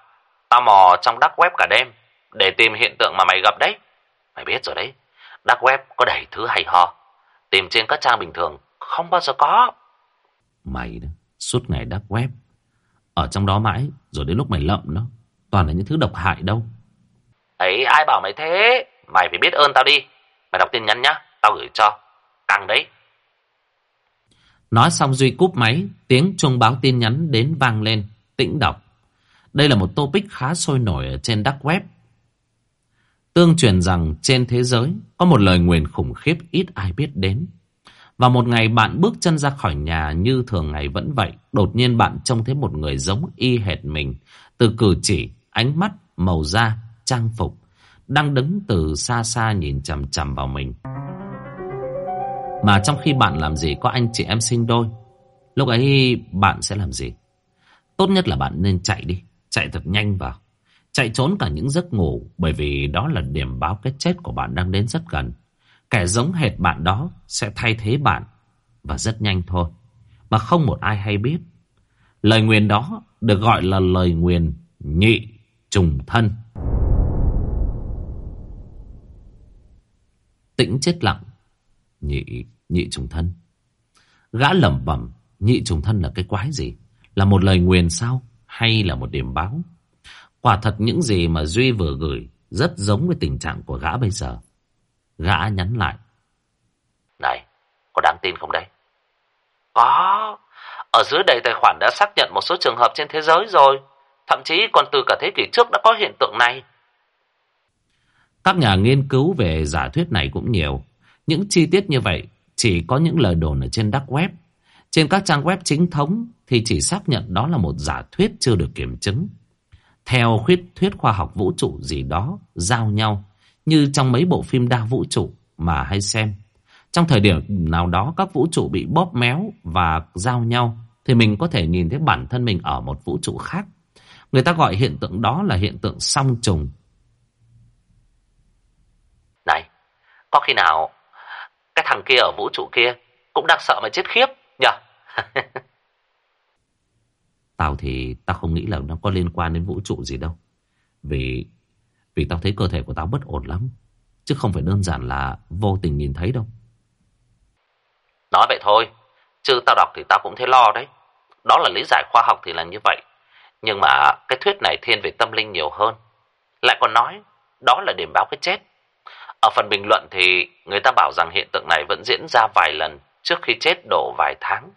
tao mò trong đắc web cả đêm để tìm hiện tượng mà mày gặp đấy. Mày biết rồi đấy, đắc web có đầy thứ hay ho. Tìm trên các trang bình thường không bao giờ có. Mày đó, suốt ngày đắc web. Ở trong đó mãi Rồi đến lúc mày lậm nó Toàn là những thứ độc hại đâu Ấy ai bảo mày thế Mày phải biết ơn tao đi Mày đọc tin nhắn nhá Tao gửi cho tăng đấy. Nói xong Duy cúp máy Tiếng chuông báo tin nhắn đến vang lên Tĩnh đọc. Đây là một topic khá sôi nổi ở trên dark web. Tương truyền rằng trên thế giới Có một lời nguyền khủng khiếp ít ai biết đến. Và một ngày bạn bước chân ra khỏi nhà Như thường ngày vẫn vậy Đột nhiên bạn trông thấy một người giống y hệt mình Từ cử chỉ, ánh mắt, màu da, trang phục Đang đứng từ xa xa nhìn chằm chằm vào mình. Mà trong khi bạn làm gì, có anh chị em sinh đôi, Lúc ấy bạn sẽ làm gì? Tốt nhất là bạn nên chạy đi, Chạy thật nhanh vào. Chạy trốn cả những giấc ngủ, Bởi vì đó là điểm báo cái chết của bạn đang đến rất gần. Kẻ giống hệt bạn đó Sẽ thay thế bạn, Và rất nhanh thôi. Mà không một ai hay biết. Lời nguyền đó được gọi là lời nguyền nhị trùng thân. Tĩnh chết lặng. Nhị, nhị trùng thân. Gã lẩm bẩm Nhị trùng thân là cái quái gì? Là một lời nguyền sao? Hay là một điểm báo? Quả thật những gì mà Duy vừa gửi Rất giống với tình trạng của gã bây giờ. Gã nhắn lại. Này Có đáng tin không đây Có. Ở dưới đầy tài khoản đã xác nhận một số trường hợp trên thế giới rồi. Thậm chí còn từ cả thế kỷ trước đã có hiện tượng này. Các nhà nghiên cứu về giả thuyết này cũng nhiều những chi tiết như vậy Chỉ có những lời đồn ở trên dark web Trên các trang web chính thống Thì chỉ xác nhận đó là một giả thuyết chưa được kiểm chứng theo khuyết thuyết khoa học vũ trụ gì đó giao nhau như trong mấy bộ phim đa vũ trụ mà hay xem. Trong thời điểm nào đó các vũ trụ bị bóp méo và giao nhau thì mình có thể nhìn thấy bản thân mình ở một vũ trụ khác. Người ta gọi hiện tượng đó là hiện tượng song trùng. Này, có khi nào cái thằng kia ở vũ trụ kia cũng đang sợ mà chết khiếp nhỉ? [laughs] Tao thì tao không nghĩ là nó có liên quan đến vũ trụ gì đâu. Vì vì tao thấy cơ thể của tao bất ổn lắm. Chứ không phải đơn giản là vô tình nhìn thấy đâu. Nói vậy thôi. Chứ tao đọc thì tao cũng thấy lo đấy. Đó là lý giải khoa học thì là như vậy. Nhưng mà cái thuyết này thiên về tâm linh nhiều hơn. Lại còn nói đó là điểm báo cái chết. Ở phần bình luận thì người ta bảo rằng hiện tượng này vẫn diễn ra vài lần trước khi chết đổ vài tháng.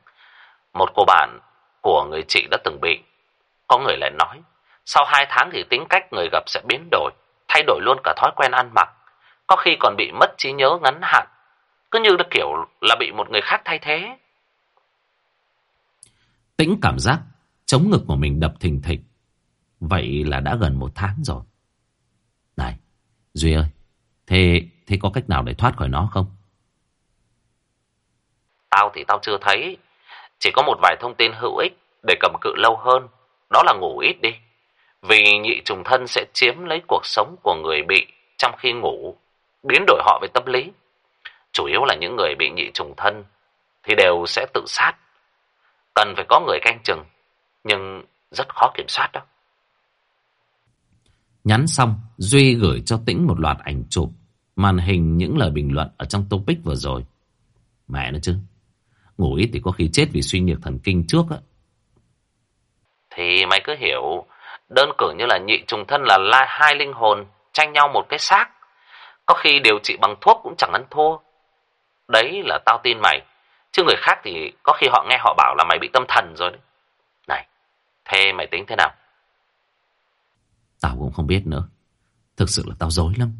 Một cô bạn của người chị đã từng bị. Có người lại nói, sau hai tháng thì tính cách người gặp sẽ biến đổi, thay đổi luôn cả thói quen ăn mặc. Có khi còn bị mất trí nhớ ngắn hạn, cứ như là kiểu là bị một người khác thay thế. Tĩnh cảm giác chống ngực của mình đập thình thịch. Vậy là đã gần một tháng rồi. Này, Duy ơi, thế, thế có cách nào để thoát khỏi nó không? Tao thì tao chưa thấy, chỉ có một vài thông tin hữu ích để cầm cự lâu hơn, đó là ngủ ít đi. Vì nhị trùng thân sẽ chiếm lấy cuộc sống của người bị trong khi ngủ, biến đổi họ về tâm lý. Chủ yếu là những người bị nhị trùng thân thì đều sẽ tự sát. Cần phải có người canh chừng, nhưng rất khó kiểm soát đó. Nhắn xong, Duy gửi cho Tĩnh một loạt ảnh chụp, màn hình những lời bình luận ở trong topic vừa rồi. Mẹ nó chứ, Ngủ ít thì có khi chết vì suy nhược thần kinh trước á. Thì mày cứ hiểu, đơn cử như là nhị trùng thân là la hai linh hồn tranh nhau một cái xác. Có khi điều trị bằng thuốc cũng chẳng ăn thua. Đấy là tao tin mày. Chứ người khác thì có khi họ nghe họ bảo là mày bị tâm thần rồi đấy. Này, thế mày tính thế nào? Tao cũng không biết nữa. Thực sự là tao dối lắm.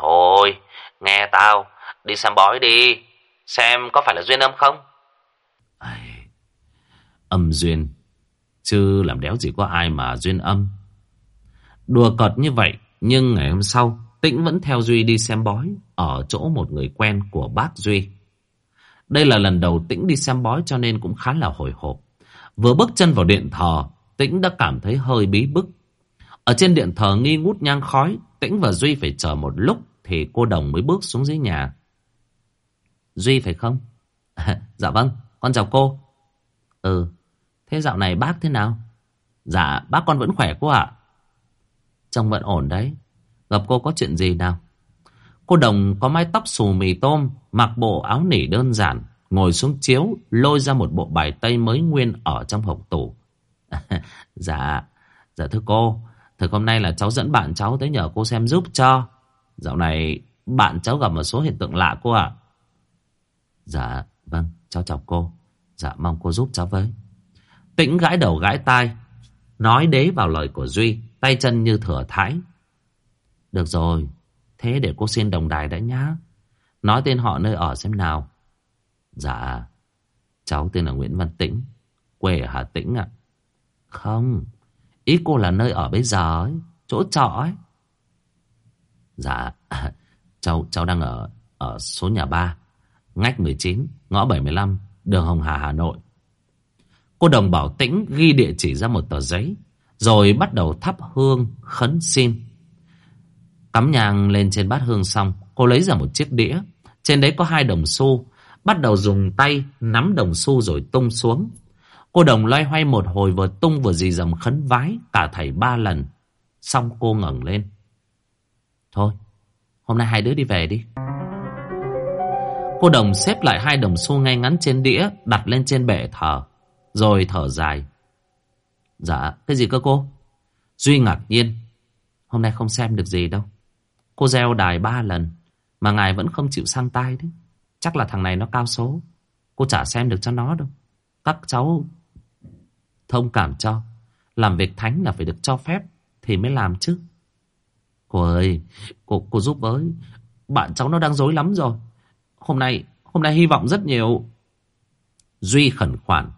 Thôi, nghe tao, đi xem bói đi. Xem có phải là duyên âm không? Ai... Âm duyên. Chứ làm đéo gì có ai mà duyên âm. Đùa cợt như vậy. Nhưng ngày hôm sau, Tĩnh vẫn theo Duy đi xem bói. Ở chỗ một người quen của bác Duy. Đây là lần đầu Tĩnh đi xem bói cho nên cũng khá là hồi hộp. Vừa bước chân vào điện thờ, Tĩnh đã cảm thấy hơi bí bức. Ở trên điện thờ nghi ngút nhang khói, Tĩnh và Duy phải chờ một lúc thì cô Đồng mới bước xuống dưới nhà. Duy phải không? [laughs] dạ vâng, con chào cô. Ừ, thế dạo này bác thế nào? Dạ, bác con vẫn khỏe cô ạ. Trông vẫn ổn đấy. Gặp cô có chuyện gì nào? Cô Đồng có mái tóc xù mì tôm, mặc bộ áo nỉ đơn giản, Ngồi xuống chiếu Lôi ra một bộ bài tây mới nguyên Ở trong hộp tủ [laughs] Dạ Dạ thưa cô Thực hôm nay là cháu dẫn bạn cháu tới nhờ cô xem giúp cho Dạo này bạn cháu gặp một số hiện tượng lạ cô ạ. Dạ vâng cháu chào cô. Dạ mong cô giúp cháu với. Tĩnh gãi đầu gãi tai, Nói đế vào lời của Duy, Tay chân như thừa thái Được rồi, Thế để cô xin đồng đài đã nhá. Nói tên họ nơi ở xem nào. Dạ Cháu tên là Nguyễn Văn Tĩnh, Quê ở Hà Tĩnh ạ. Không, Ý cô là nơi ở bây giờ ấy, Chỗ trọ ấy. Dạ [laughs] Cháu cháu đang ở Ở số nhà 3 Ngách 19 Ngõ 75 Đường Hồng Hà Hà Nội. Cô đồng bảo tĩnh ghi địa chỉ ra một tờ giấy, Rồi bắt đầu thắp hương khấn xin. Cắm nhang lên trên bát hương xong, Cô lấy ra một chiếc đĩa. Trên đấy có hai đồng xu, Bắt đầu dùng tay nắm đồng xu rồi tung xuống. Cô đồng loay hoay một hồi vừa tung vừa dì dầm khấn vái Cả thầy ba lần. Xong cô ngẩng lên. Thôi, Hôm nay hai đứa đi về đi. Cô đồng xếp lại hai đồng xu ngay ngắn trên đĩa, Đặt lên trên bệ thờ, Rồi thở dài. Dạ cái gì cơ cô? Duy ngạc nhiên. Hôm nay không xem được gì đâu. Cô gieo đài ba lần, Mà ngài vẫn không chịu sang tay đấy. Chắc là thằng này nó cao số. Cô chả xem được cho nó đâu. Các cháu thông cảm cho. Làm việc thánh là phải được cho phép, Thì mới làm chứ. Cô ơi Cô, cô giúp với. Bạn cháu nó đang dối lắm rồi. Hôm nay Hôm nay hy vọng rất nhiều. Duy khẩn khoản.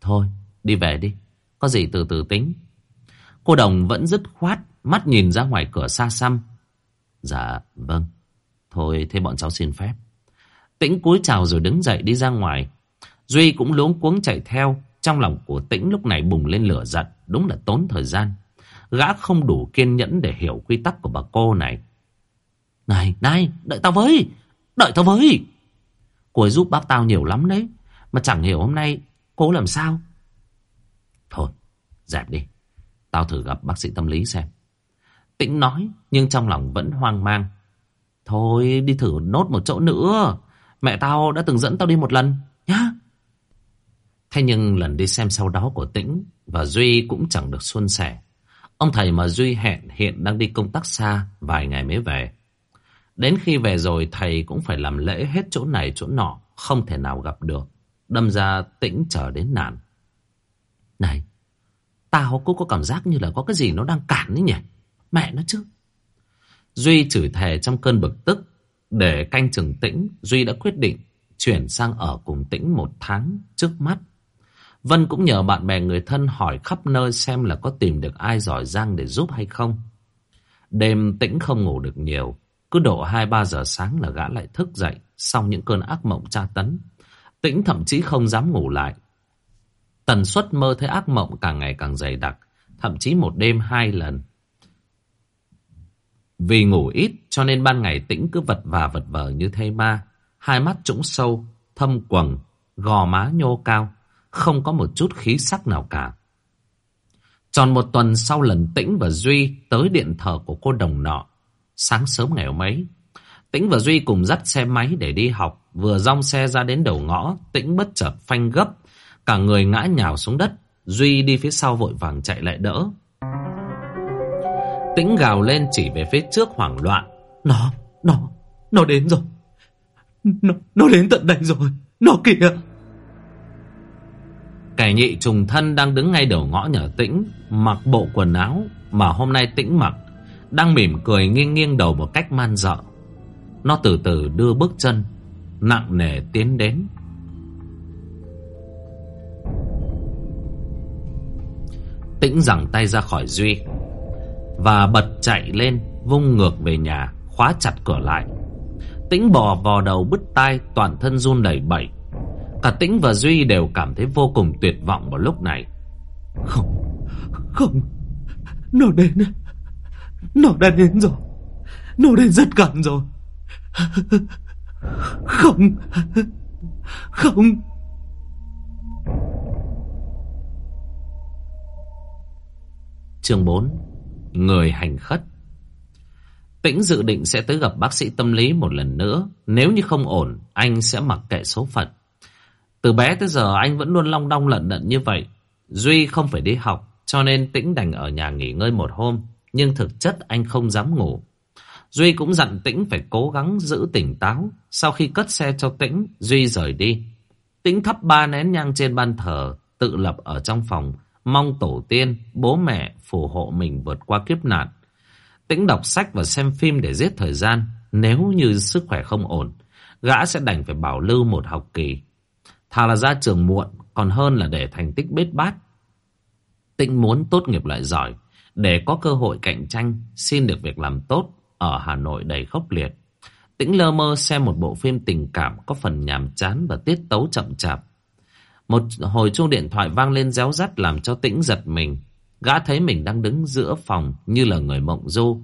Thôi đi về đi. Có gì từ từ tính. Cô Đồng vẫn dứt khoát Mắt nhìn ra ngoài cửa xa xăm. Dạ vâng. Thôi thế bọn cháu xin phép. Tĩnh cúi chào rồi đứng dậy đi ra ngoài. Duy cũng luống cuống chạy theo. Trong lòng của Tĩnh lúc này bùng lên lửa giận. Đúng là tốn thời gian. Gã không đủ kiên nhẫn để hiểu quy tắc của bà cô này. Này, này, đợi tao với Đợi tao với. Cô ấy giúp bác tao nhiều lắm đấy Mà chẳng hiểu hôm nay cô làm sao. Thôi, dẹp đi Tao thử gặp bác sĩ tâm lý xem. Tĩnh nói Nhưng trong lòng vẫn hoang mang. Thôi đi thử nốt một chỗ nữa. Mẹ tao đã từng dẫn tao đi một lần Nhá. Thế nhưng lần đi xem sau đó của Tĩnh Và Duy cũng chẳng được xuân sẻ. Ông thầy mà Duy hẹn hiện đang đi công tác xa, Vài ngày mới về. Đến khi về rồi, thầy cũng phải làm lễ hết chỗ này, chỗ nọ, Không thể nào gặp được. Đâm ra Tĩnh chờ đến nạn. Này, Tao cũng có cảm giác như là có cái gì nó đang cản đấy nhỉ? Mẹ nó chứ. Duy chửi thề trong cơn bực tức. Để canh chừng tĩnh, Duy đã quyết định Chuyển sang ở cùng tĩnh một tháng trước mắt. Vân cũng nhờ bạn bè người thân hỏi khắp nơi xem là có tìm được ai giỏi giang để giúp hay không. Đêm tĩnh không ngủ được nhiều. Cứ độ 2-3 giờ sáng là gã lại thức dậy sau những cơn ác mộng tra tấn. Tĩnh thậm chí không dám ngủ lại. Tần suất mơ thấy ác mộng càng ngày càng dày đặc. Thậm chí một đêm hai lần. Vì ngủ ít cho nên ban ngày tĩnh cứ vật và vật vờ như thây ma. Hai mắt trũng sâu, thâm quầng, gò má nhô cao không có một chút khí sắc nào cả. Tròn một tuần sau lần Tĩnh và Duy tới điện thờ của cô đồng nọ, sáng sớm ngày hôm ấy, Tĩnh và Duy cùng dắt xe máy để đi học, vừa rong xe ra đến đầu ngõ, Tĩnh bất chợt phanh gấp, cả người ngã nhào xuống đất, Duy đi phía sau vội vàng chạy lại đỡ. Tĩnh gào lên chỉ về phía trước hoảng loạn. Nó, nó, nó đến rồi. Nó, nó đến tận đây rồi. Nó kìa. Kẻ nhị trùng thân đang đứng ngay đầu ngõ nhở tĩnh, Mặc bộ quần áo Mà hôm nay tĩnh mặc, Đang mỉm cười nghiêng nghiêng đầu một cách man dợ. Nó từ từ đưa bước chân, Nặng nề tiến đến. Tĩnh giằng tay ra khỏi Duy Và bật chạy lên, Vung ngược về nhà, Khóa chặt cửa lại. Tĩnh bò vò đầu bứt tai, Toàn thân run lẩy bẩy. Cả Tĩnh và Duy đều cảm thấy vô cùng tuyệt vọng vào lúc này. Không, không, nó đến, nó đã đến rồi, nó đến rất gần rồi. Không, không. Chương 4 Người hành khất Tĩnh dự định sẽ tới gặp bác sĩ tâm lý một lần nữa Nếu như không ổn Anh sẽ mặc kệ số phận từ bé tới giờ anh vẫn luôn long đong lận đận như vậy. Duy không phải đi học, cho nên Tĩnh đành ở nhà nghỉ ngơi một hôm. Nhưng thực chất anh không dám ngủ. Duy cũng dặn Tĩnh phải cố gắng giữ tỉnh táo. Sau khi cất xe cho Tĩnh, Duy rời đi. Tĩnh thắp ba nén nhang trên ban thờ, tự lập ở trong phòng, mong tổ tiên, bố mẹ phù hộ mình vượt qua kiếp nạn. Tĩnh đọc sách và xem phim để giết thời gian. Nếu như sức khỏe không ổn, gã sẽ đành phải bảo lưu một học kỳ. Thà là ra trường muộn, còn hơn là để thành tích bết bát. Tĩnh muốn tốt nghiệp lại giỏi, để có cơ hội cạnh tranh, xin được việc làm tốt ở Hà Nội đầy khốc liệt. Tĩnh lơ mơ xem một bộ phim tình cảm có phần nhàm chán và tiết tấu chậm chạp. Một hồi chuông điện thoại vang lên réo rắt làm cho Tĩnh giật mình. Gã thấy mình đang đứng giữa phòng như là người mộng du.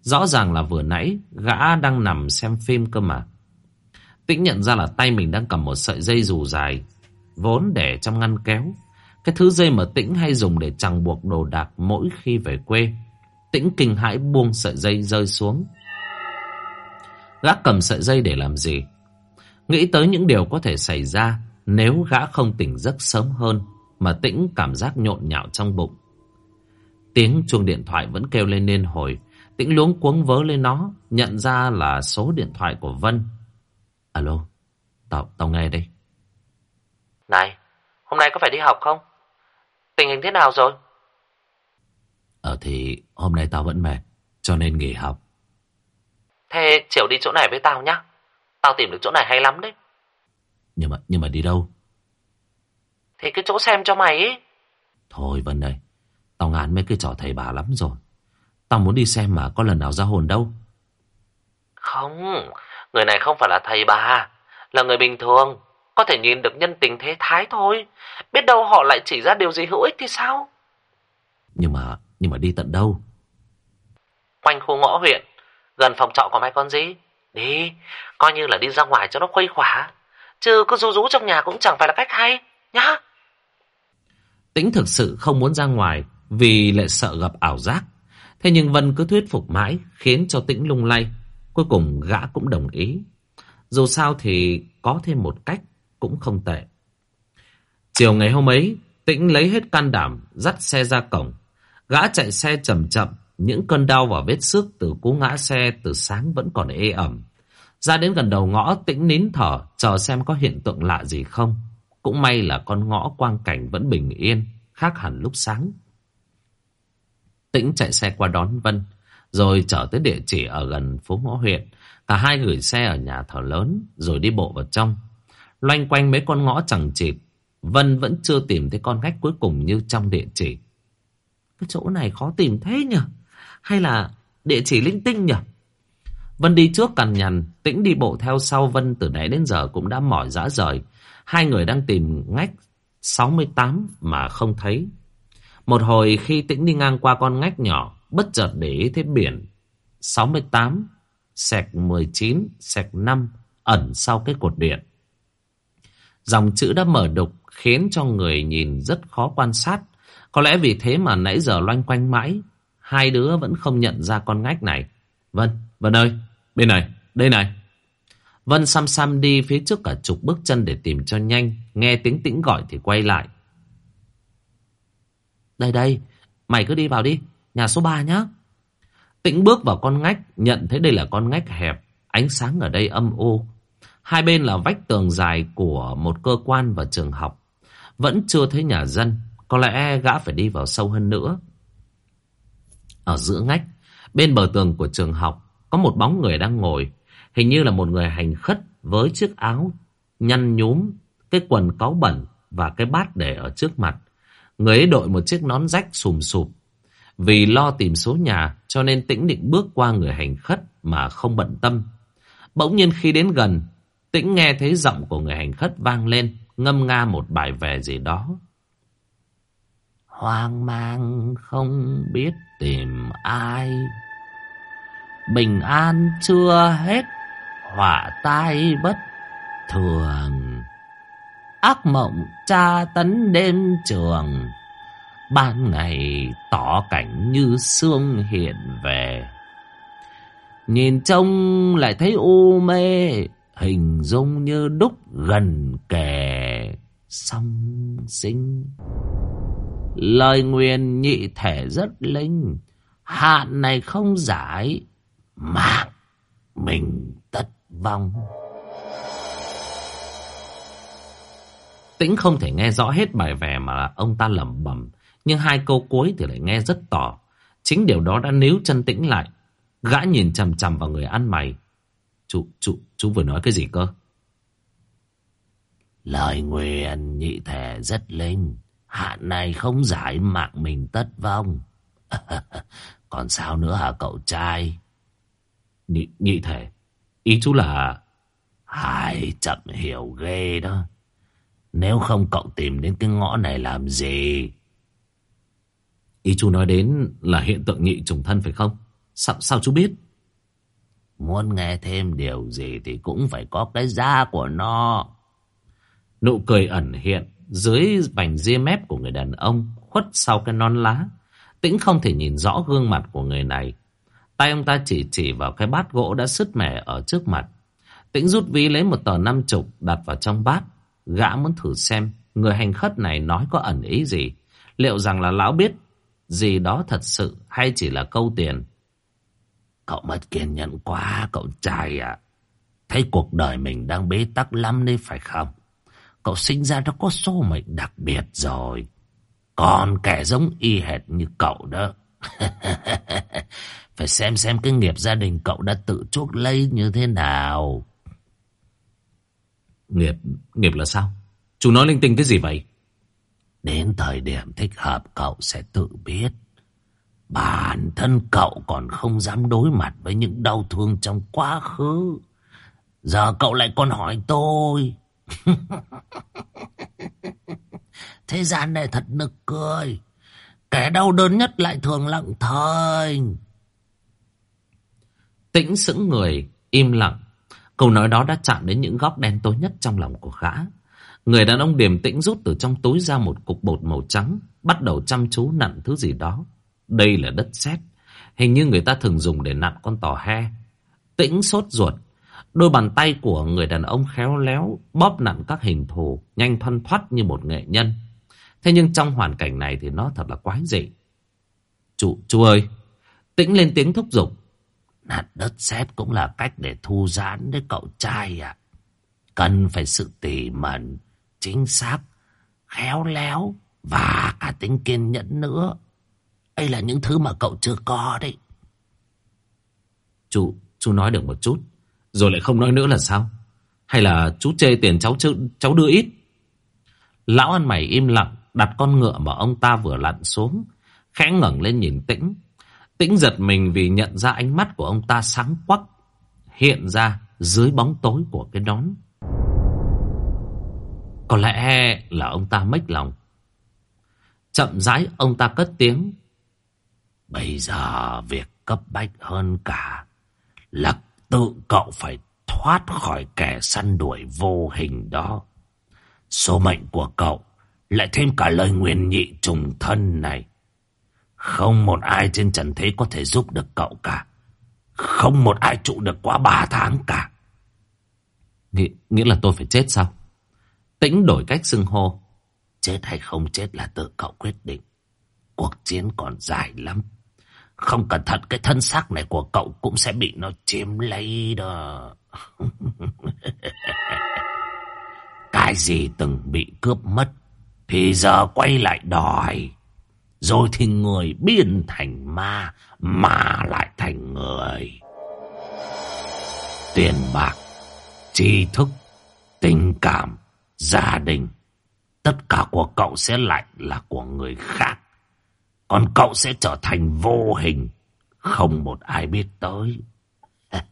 Rõ ràng là vừa nãy gã đang nằm xem phim cơ mà. Tĩnh nhận ra là tay mình đang cầm một sợi dây dù dài vốn để trong ngăn kéo. Cái thứ dây mà Tĩnh hay dùng để chẳng buộc đồ đạc mỗi khi về quê. Tĩnh kinh hãi buông sợi dây rơi xuống. Gã cầm sợi dây để làm gì? Nghĩ tới những điều có thể xảy ra nếu gã không tỉnh giấc sớm hơn mà Tĩnh cảm giác nhộn nhạo trong bụng. Tiếng chuông điện thoại vẫn kêu lên nên hồi. Tĩnh luống cuống vớ lên nó, nhận ra là số điện thoại của Vân. Alo, tao, tao nghe đây. Này, hôm nay có phải đi học không? Tình hình thế nào rồi? Ờ thì hôm nay tao vẫn mệt, cho nên nghỉ học. Thế chiều đi chỗ này với tao nhá. Tao tìm được chỗ này hay lắm đấy. Nhưng mà nhưng mà đi đâu? Thì cái chỗ xem cho mày ấy. Thôi Vân ơi, tao ngán mấy cái trò thầy bà lắm rồi. Tao muốn đi xem mà có lần nào ra hồn đâu. Không, người này không phải là thầy bà, là người bình thường. Có thể nhìn được nhân tình thế thái thôi. Biết đâu họ lại chỉ ra điều gì hữu ích thì sao? Nhưng mà, nhưng mà đi tận đâu? Quanh khu ngõ huyện, gần phòng trọ của mày con gì? Đi, coi như là đi ra ngoài cho nó khuây khỏa. Chứ cứ rú rú trong nhà cũng chẳng phải là cách hay, nhá. Tĩnh thực sự không muốn ra ngoài vì lại sợ gặp ảo giác. Thế nhưng Vân cứ thuyết phục mãi khiến cho Tĩnh lung lay. Cuối cùng gã cũng đồng ý. Dù sao thì có thêm một cách cũng không tệ. Chiều ngày hôm ấy, Tĩnh lấy hết can đảm dắt xe ra cổng. Gã chạy xe chậm chậm, những cơn đau và vết sức từ cú ngã xe từ sáng vẫn còn ê ẩm. Ra đến gần đầu ngõ Tĩnh nín thở, chờ xem có hiện tượng lạ gì không. Cũng may là con ngõ quang cảnh vẫn bình yên, khác hẳn lúc sáng. Tĩnh chạy xe qua đón Vân, rồi trở tới địa chỉ ở gần phố ngõ huyện. Cả hai gửi xe ở nhà thờ lớn, rồi đi bộ vào trong. Loanh quanh mấy con ngõ chẳng chịt, Vân vẫn chưa tìm thấy con ngách cuối cùng như trong địa chỉ. Cái chỗ này khó tìm thế nhỉ? Hay là địa chỉ linh tinh nhỉ? Vân đi trước cằn nhằn, Tĩnh đi bộ theo sau Vân từ nãy đến giờ cũng đã mỏi dã rời. Hai người đang tìm ngách 68 mà không thấy. Một hồi khi Tĩnh đi ngang qua con ngách nhỏ, bất chợt để ý thấy biển 68, sẹc 19, sẹc 5 ẩn sau cái cột điện. Dòng chữ đã mở đục khiến cho người nhìn rất khó quan sát. Có lẽ vì thế mà nãy giờ loanh quanh mãi, hai đứa vẫn không nhận ra con ngách này. Vân, Vân ơi, bên này, đây này. Vân xăm xăm đi phía trước cả chục bước chân để tìm cho nhanh, nghe tiếng tĩnh gọi thì quay lại. Đây đây, mày cứ đi vào đi, nhà số 3 nhá. Tĩnh bước vào con ngách, nhận thấy đây là con ngách hẹp, ánh sáng ở đây âm u. Hai bên là vách tường dài của một cơ quan và trường học. Vẫn chưa thấy nhà dân, có lẽ gã phải đi vào sâu hơn nữa. Ở giữa ngách, bên bờ tường của trường học, có một bóng người đang ngồi. Hình như là một người hành khất với chiếc áo nhăn nhúm, cái quần cáu bẩn và cái bát để ở trước mặt. Người ấy đội một chiếc nón rách sùm sụp. Vì lo tìm số nhà cho nên tĩnh định bước qua người hành khất mà không bận tâm. Bỗng nhiên khi đến gần, tĩnh nghe thấy giọng của người hành khất vang lên, ngâm nga một bài về gì đó. Hoang mang không biết tìm ai Bình an chưa hết Họa tai bất thường Ác mộng tra tấn đêm trường Ban ngày tỏ cảnh như sương hiện về Nhìn trông lại thấy u mê Hình dung như đúc gần kề song sinh. Lời nguyền nhị thể rất linh, hạn này không giải, mạng mình tất vong. Tĩnh không thể nghe rõ hết bài về mà ông ta lẩm bẩm, nhưng hai câu cuối thì lại nghe rất tỏ. Chính điều đó đã níu chân tĩnh lại. Gã nhìn chằm chằm vào người ăn mày. Chú, chú, chú vừa nói cái gì cơ? Lời nguyện nhị thể rất linh. Hạn này không giải mạng mình tất vong. [laughs] Còn sao nữa hả cậu trai? Nhị, nhị thể. Ý chú là... Hai chậm hiểu ghê đó. Nếu không cậu tìm đến cái ngõ này làm gì? Ý chú nói đến là hiện tượng nhị trùng thân phải không? Sao, sao chú biết? Muốn nghe thêm điều gì thì cũng phải có cái giá của nó. Nụ cười ẩn hiện dưới vành ria mép của người đàn ông khuất sau cái non lá. Tĩnh không thể nhìn rõ gương mặt của người này. Tay ông ta chỉ chỉ vào cái bát gỗ đã sứt mẻ ở trước mặt. Tĩnh rút ví lấy một tờ năm chục đặt vào trong bát. Gã muốn thử xem người hành khất này nói có ẩn ý gì. Liệu rằng là lão biết gì đó thật sự hay chỉ là câu tiền. Cậu mất kiên nhẫn quá cậu trai ạ. Thấy cuộc đời mình đang bế tắc lắm đấy phải không? Cậu sinh ra đã có số mệnh đặc biệt rồi. Còn kẻ giống y hệt như cậu đó. [laughs] phải xem xem cái nghiệp gia đình cậu đã tự chuốc lấy như thế nào. Nghiệp, nghiệp là sao? Chú nói linh tinh cái gì vậy? Đến thời điểm thích hợp cậu sẽ tự biết. Bản thân cậu còn không dám đối mặt với những đau thương trong quá khứ. Giờ cậu lại còn hỏi tôi. [laughs] Thế gian này thật nực cười. Kẻ đau đớn nhất lại thường lặng thời. Tĩnh sững người, im lặng. Câu nói đó đã chạm đến những góc đen tối nhất trong lòng của gã. Người đàn ông điềm tĩnh rút từ trong túi ra một cục bột màu trắng, bắt đầu chăm chú nặn thứ gì đó. Đây là đất sét, hình như người ta thường dùng để nặn con tò he. Tĩnh sốt ruột, đôi bàn tay của người đàn ông khéo léo bóp nặn các hình thù, nhanh thoăn thoắt như một nghệ nhân. Thế nhưng trong hoàn cảnh này thì nó thật là quái dị. Chú, chú ơi, Tĩnh lên tiếng thúc giục. Nặn đất sét cũng là cách để thu giãn đấy cậu trai ạ. Cần phải sự tỉ mẩn, chính xác, khéo léo và cả tính kiên nhẫn nữa. Đây là những thứ mà cậu chưa có đấy. Chú, chú nói được một chút, rồi lại không nói nữa là sao? Hay là chú chê tiền cháu cháu đưa ít? Lão ăn mày im lặng, đặt con ngựa mà ông ta vừa lặn xuống, khẽ ngẩng lên nhìn Tĩnh. Tĩnh giật mình vì nhận ra ánh mắt của ông ta sáng quắc, hiện ra dưới bóng tối của cái nón. Có lẽ là ông ta mếch lòng. Chậm rãi ông ta cất tiếng. Bây giờ việc cấp bách hơn cả là tự cậu phải thoát khỏi kẻ săn đuổi vô hình đó. Số mệnh của cậu lại thêm cả lời nguyền nhị trùng thân này. Không một ai trên trần thế có thể giúp được cậu cả. Không một ai trụ được quá ba tháng cả. Nghĩa, nghĩa là tôi phải chết sao? Tĩnh đổi cách xưng hô. Chết hay không chết là tự cậu quyết định. Cuộc chiến còn dài lắm. Không cẩn thận cái thân xác này của cậu cũng sẽ bị nó chiếm lấy đó. [laughs] cái gì từng bị cướp mất thì giờ quay lại đòi. Rồi thì người biến thành ma mà lại thành người. Tiền bạc, tri thức, tình cảm gia đình, tất cả của cậu sẽ lại là của người khác. Còn cậu sẽ trở thành vô hình, không một ai biết tới. [laughs]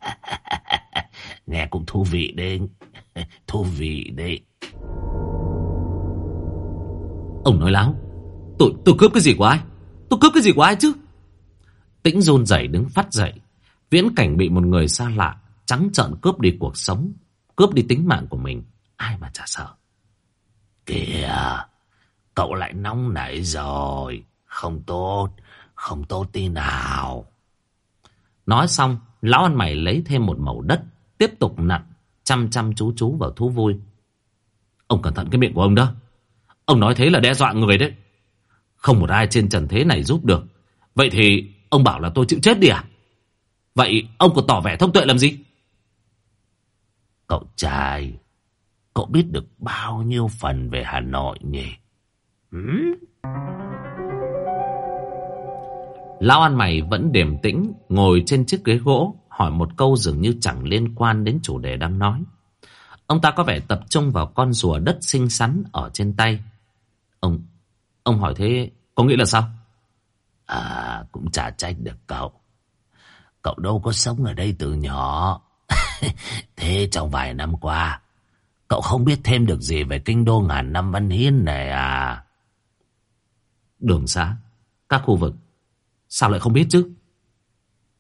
Nghe cũng thú vị đấy, [laughs] thú vị đấy. Ông nói láo, tôi, tôi cướp cái gì của ai? Tôi cướp cái gì của ai chứ? Tĩnh run rẩy đứng phát dậy, viễn cảnh bị một người xa lạ, trắng trợn cướp đi cuộc sống, cướp đi tính mạng của mình. Ai mà chả sợ. Kìa, cậu lại nóng nảy rồi. Không tốt, không tốt tí nào. Nói xong, lão ăn mày lấy thêm một mẩu đất, tiếp tục nặn, chăm chăm chú chú vào thú vui. Ông cẩn thận cái miệng của ông đó, Ông nói thế là đe dọa người đấy. Không một ai trên trần thế này giúp được. Vậy thì ông bảo là tôi chịu chết đi à? Vậy ông còn tỏ vẻ thông tuệ làm gì? Cậu trai, cậu biết được bao nhiêu phần về Hà Nội nhỉ? Hmm? Lão ăn mày vẫn điềm tĩnh, ngồi trên chiếc ghế gỗ, hỏi một câu dường như chẳng liên quan đến chủ đề đang nói. Ông ta có vẻ tập trung vào con rùa đất xinh xắn ở trên tay. Ông, ông hỏi thế có nghĩa là sao? À, cũng chả trách được cậu. Cậu đâu có sống ở đây từ nhỏ. [laughs] thế trong vài năm qua, cậu không biết thêm được gì về kinh đô ngàn năm văn hiến này à? Đường xá, các khu vực, sao lại không biết chứ?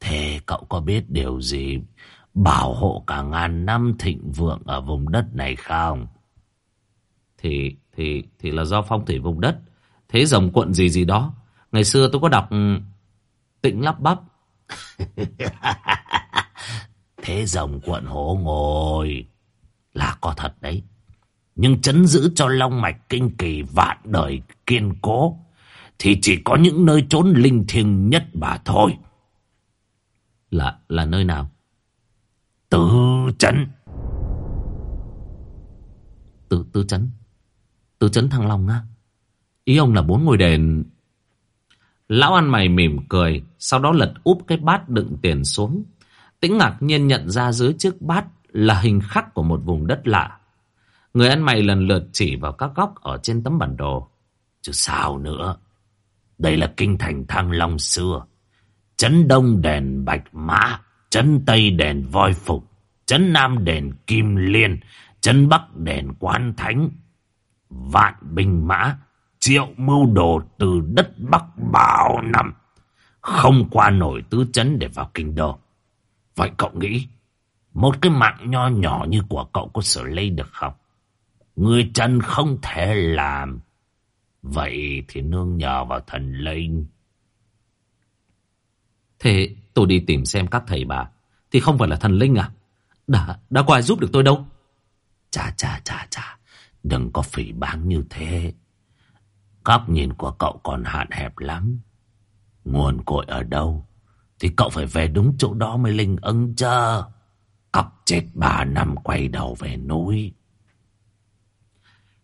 Thế cậu có biết điều gì bảo hộ cả ngàn năm thịnh vượng ở vùng đất này không? Thì thì thì là do phong thủy vùng đất, thế rồng quận gì gì đó. Ngày xưa tôi có đọc ừ, Tịnh lắp bắp. [laughs] thế rồng quận hổ ngồi là có thật đấy. Nhưng chấn giữ cho long mạch kinh kỳ vạn đời kiên cố thì chỉ có những nơi trốn linh thiêng nhất mà thôi. Là là nơi nào? Tứ chấn. Tứ tứ chấn. Tứ chấn Thăng Long á. Ý ông là bốn ngôi đền. Lão ăn mày mỉm cười, sau đó lật úp cái bát đựng tiền xuống. Tĩnh ngạc nhiên nhận ra dưới chiếc bát là hình khắc của một vùng đất lạ. Người ăn mày lần lượt chỉ vào các góc ở trên tấm bản đồ. Chứ sao nữa. Đây là kinh thành Thăng Long xưa. Trấn Đông đèn Bạch Mã, Trấn Tây đèn Voi Phục, Trấn Nam đèn Kim Liên, Trấn Bắc đèn Quán Thánh. Vạn binh mã, triệu mưu đồ từ đất Bắc bao năm. Không qua nổi tứ chấn để vào kinh đô. Vậy cậu nghĩ, một cái mạng nho nhỏ như của cậu có sở lấy được không? Người Trần không thể làm. Vậy thì nương nhờ vào thần linh. Thế tôi đi tìm xem các thầy bà. Thì không phải là thần linh à? Đã, đã có ai giúp được tôi đâu? Chà chà chà chà. Đừng có phỉ báng như thế. Góc nhìn của cậu còn hạn hẹp lắm. Nguồn cội ở đâu? Thì cậu phải về đúng chỗ đó mới linh ưng chứ Cọc chết bà năm quay đầu về núi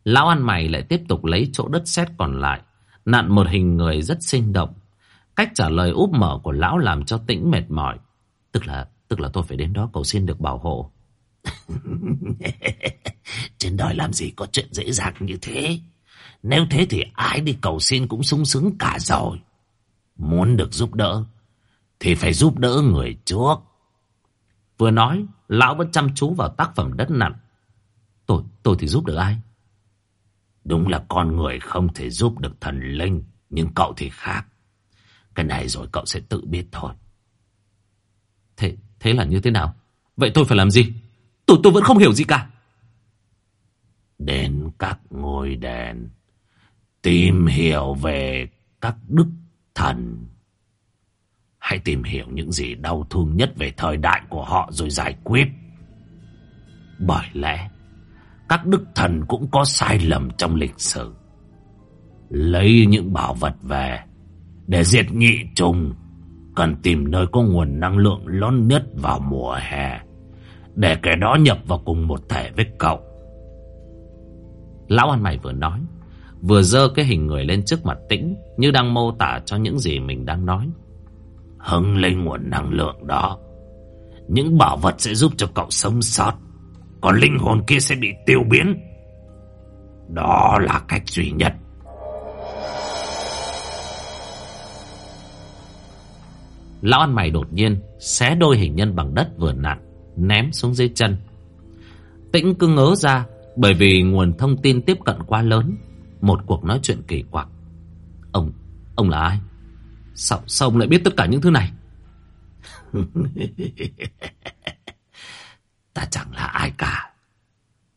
Lão ăn mày lại tiếp tục lấy chỗ đất sét còn lại, Nặn một hình người rất sinh động Cách trả lời úp mở của lão làm cho tĩnh mệt mỏi. Tức là tức là tôi phải đến đó, cầu xin được bảo hộ. [laughs] Trên đời làm gì có chuyện dễ dàng như thế. Nếu thế thì ai đi cầu xin cũng sung sướng cả rồi. Muốn được giúp đỡ thì phải giúp đỡ người trước. Vừa nói, lão vẫn chăm chú vào tác phẩm đất nặng. Tôi, tôi thì giúp được ai? Đúng là con người không thể giúp được thần linh, nhưng cậu thì khác. Cái này rồi cậu sẽ tự biết thôi. Thế, thế là như thế nào? Vậy tôi phải làm gì? Tôi, tôi vẫn không hiểu gì cả. Đến các ngôi đền. Tìm hiểu về các đức thần. Hãy tìm hiểu những gì đau thương nhất về thời đại của họ rồi giải quyết. Bởi lẽ, các đức thần cũng có sai lầm trong lịch sử. Lấy những bảo vật về để diệt nhị trùng Cần tìm nơi có nguồn năng lượng lớn nhất vào mùa hè Để kẻ đó nhập vào cùng một thể với cậu Lão ăn mày vừa nói Vừa dơ cái hình người lên trước mặt tĩnh Như đang mô tả cho những gì mình đang nói Hưng lên nguồn năng lượng đó Những bảo vật sẽ giúp cho cậu sống sót Còn linh hồn kia sẽ bị tiêu biến Đó là cách duy nhất Lão ăn mày đột nhiên xé đôi hình nhân bằng đất vừa nặn ném xuống dưới chân. Tĩnh cứ ngớ ra bởi vì nguồn thông tin tiếp cận quá lớn. Một cuộc nói chuyện kỳ quặc. Ông, ông là ai? Sao, sao ông lại biết tất cả những thứ này? [laughs] ta chẳng là ai cả.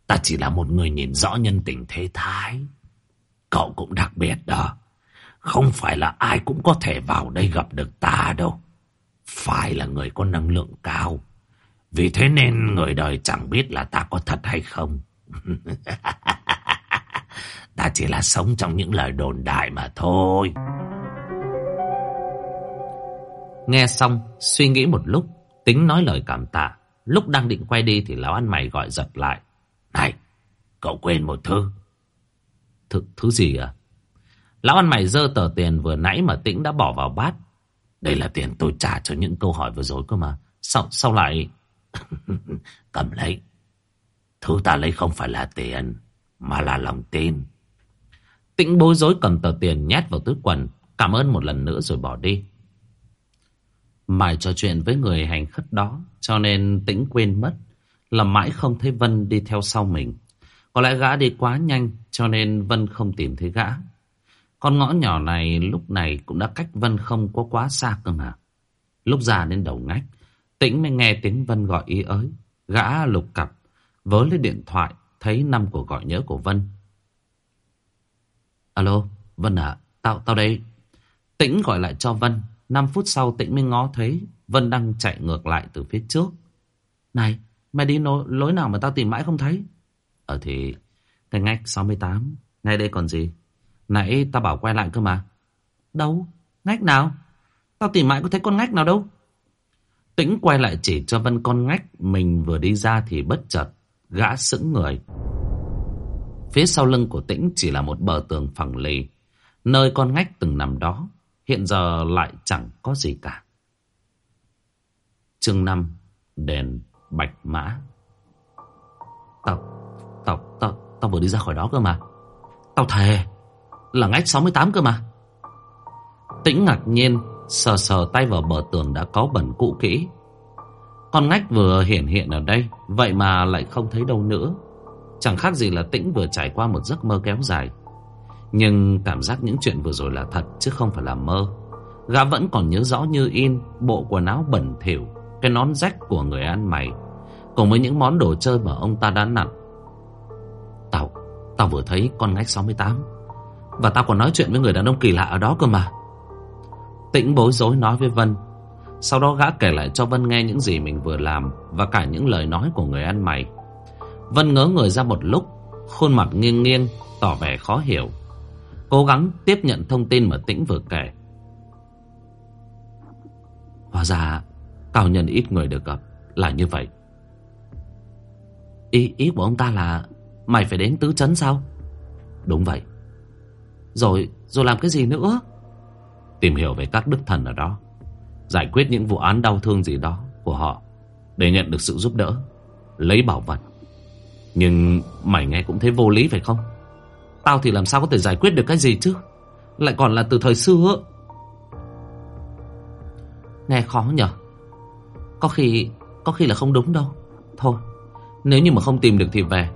Ta chỉ là một người nhìn rõ nhân tình thế thái. Cậu cũng đặc biệt đó. Không phải là ai cũng có thể vào đây gặp được ta đâu phải là người có năng lượng cao. Vì thế nên người đời chẳng biết là ta có thật hay không. [laughs] Ta chỉ là sống trong những lời đồn đại mà thôi. Nghe xong, suy nghĩ một lúc, tính nói lời cảm tạ. Lúc đang định quay đi thì lão ăn mày gọi giật lại. Này, cậu quên một thứ. Thứ, thứ gì à? Lão ăn mày dơ tờ tiền vừa nãy mà tĩnh đã bỏ vào bát. Đây là tiền tôi trả cho những câu hỏi vừa rồi cơ mà. Sao, sao lại... [laughs] Cầm lấy. Thứ ta lấy không phải là tiền, mà là lòng tin. Tĩnh bối rối cầm tờ tiền nhét vào túi quần. Cảm ơn một lần nữa rồi bỏ đi. Mãi trò chuyện với người hành khất đó Cho nên tĩnh quên mất Là mãi không thấy Vân đi theo sau mình. Có lẽ gã đi quá nhanh Cho nên Vân không tìm thấy gã. Con ngõ nhỏ này lúc này Cũng đã cách Vân không có quá xa cơ mà. Lúc già đến đầu ngách Tĩnh mới nghe tiếng Vân gọi ý ới. Gã lục cặp Vớ lấy điện thoại Thấy năm của gọi nhớ của Vân. Alo Vân à Tao, tao đây. Tĩnh gọi lại cho Vân. 5 phút sau tĩnh mới ngó thấy Vân đang chạy ngược lại từ phía trước. Này, mày đi lối nào mà tao tìm mãi không thấy? Ờ thì, cái ngách 68, ngay đây còn gì? Nãy tao bảo quay lại cơ mà. Đâu? Ngách nào? Tao tìm mãi có thấy con ngách nào đâu. Tĩnh quay lại chỉ cho Vân con ngách mình vừa đi ra thì bất chợt, gã sững người. Phía sau lưng của Tĩnh chỉ là một bờ tường phẳng lì, nơi con ngách từng nằm đó Hiện giờ lại chẳng có gì cả. Chương 5 Đền Bạch Mã Tao, tao, tao, tao vừa đi ra khỏi đó cơ mà. Tao thề là ngách 68 cơ mà. Tĩnh ngạc nhiên sờ sờ tay vào bờ tường đã có bẩn cũ kỹ. Con ngách vừa hiện hiện ở đây, vậy mà lại không thấy đâu nữa. Chẳng khác gì là Tĩnh vừa trải qua một giấc mơ kéo dài. Nhưng cảm giác những chuyện vừa rồi là thật chứ không phải là mơ. Gã vẫn còn nhớ rõ như in bộ quần áo bẩn thỉu, cái nón rách của người ăn mày, cùng với những món đồ chơi mà ông ta đã nặn. Tao, tao vừa thấy con ngách 68 và tao còn nói chuyện với người đàn ông kỳ lạ ở đó cơ mà. Tĩnh bối rối nói với Vân. Sau đó gã kể lại cho Vân nghe những gì mình vừa làm và cả những lời nói của người ăn mày. Vân ngớ người ra một lúc, khuôn mặt nghiêng nghiêng, tỏ vẻ khó hiểu. Cố gắng tiếp nhận thông tin mà Tĩnh vừa kể. Hóa ra Cao nhân ít người được gặp Là như vậy. Ý, ý của ông ta là Mày phải đến tứ chấn sao? Đúng vậy. Rồi rồi làm cái gì nữa? Tìm hiểu về các đức thần ở đó Giải quyết những vụ án đau thương gì đó Của họ Để nhận được sự giúp đỡ Lấy bảo vật. Nhưng mày nghe cũng thấy vô lý phải không? Tao thì làm sao có thể giải quyết được cái gì chứ? Lại còn là từ thời xưa Nghe khó nhở. Có khi Có khi là không đúng đâu. Thôi, Nếu như mà không tìm được thì về,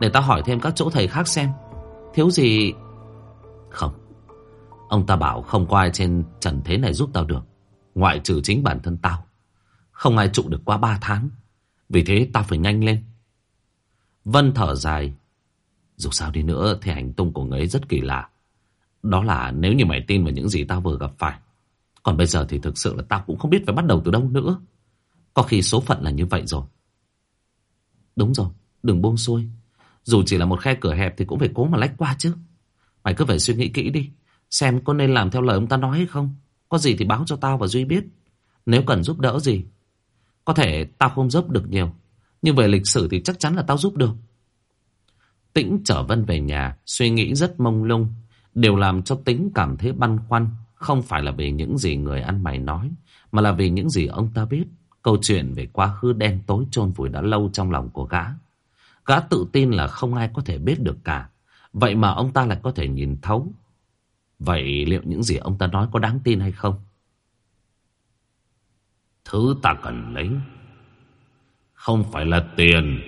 Để tao hỏi thêm các chỗ thầy khác xem. Thiếu gì? Không. Ông ta bảo không có ai trên trần thế này giúp tao được, Ngoại trừ chính bản thân tao. Không ai trụ được qua 3 tháng. Vì thế tao phải nhanh lên. Vân thở dài dù sao đi nữa thì hành tung của người ấy rất kỳ lạ. Đó là nếu như mày tin vào những gì tao vừa gặp phải. Còn bây giờ thì thực sự là tao cũng không biết phải bắt đầu từ đâu nữa. Có khi số phận là như vậy rồi. Đúng rồi, đừng buông xuôi. Dù chỉ là một khe cửa hẹp thì cũng phải cố mà lách qua chứ. Mày cứ phải suy nghĩ kỹ đi. Xem có nên làm theo lời ông ta nói hay không. Có gì thì báo cho tao và Duy biết. Nếu cần giúp đỡ gì. Có thể tao không giúp được nhiều. Nhưng về lịch sử thì chắc chắn là tao giúp được. Tĩnh trở Vân về nhà, suy nghĩ rất mông lung. Đều làm cho Tĩnh cảm thấy băn khoăn. Không phải là vì những gì người ăn mày nói, mà là vì những gì ông ta biết. Câu chuyện về quá khứ đen tối chôn vùi đã lâu trong lòng của gã. Gã tự tin là không ai có thể biết được cả. Vậy mà ông ta lại có thể nhìn thấu. Vậy liệu những gì ông ta nói có đáng tin hay không? Thứ ta cần lấy không phải là tiền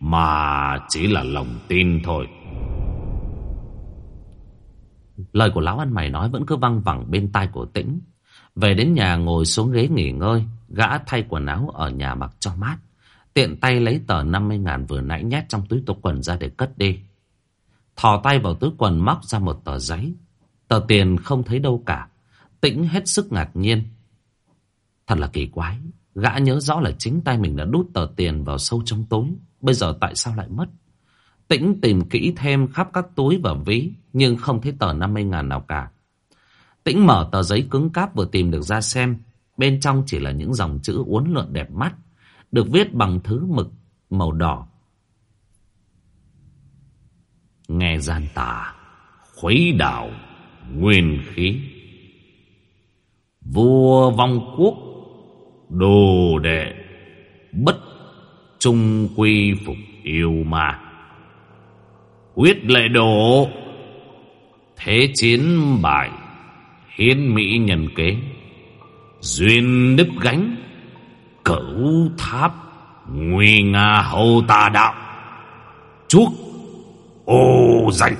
mà chỉ là lòng tin thôi. Lời của lão ăn mày nói vẫn cứ văng vẳng bên tai của tĩnh. Về đến nhà ngồi xuống ghế nghỉ ngơi, Gã thay quần áo ở nhà mặc cho mát. Tiện tay lấy tờ 50 ngàn vừa nãy nhét trong túi tục quần ra để cất đi. Thò tay vào túi quần móc ra một tờ giấy. Tờ tiền không thấy đâu cả. Tĩnh hết sức ngạc nhiên. Thật là kỳ quái. Gã nhớ rõ là chính tay mình đã đút tờ tiền vào sâu trong tối Bây giờ tại sao lại mất? Tĩnh tìm kỹ thêm khắp các túi và ví, nhưng không thấy tờ 50 ngàn nào cả. Tĩnh mở tờ giấy cứng cáp vừa tìm được ra xem, bên trong chỉ là những dòng chữ uốn lượn đẹp mắt, được viết bằng thứ mực màu đỏ. Nghe gian tà, khuấy đảo, nguyên khí. Vua vong quốc, đồ đệ, bất trung quy phục yêu ma. Quyết lệ đổ, thế chiến bại, hiến mỹ nhân kế, duyên đức gánh, cửu tháp, nguy nga hầu tà đạo, chuốc ô danh.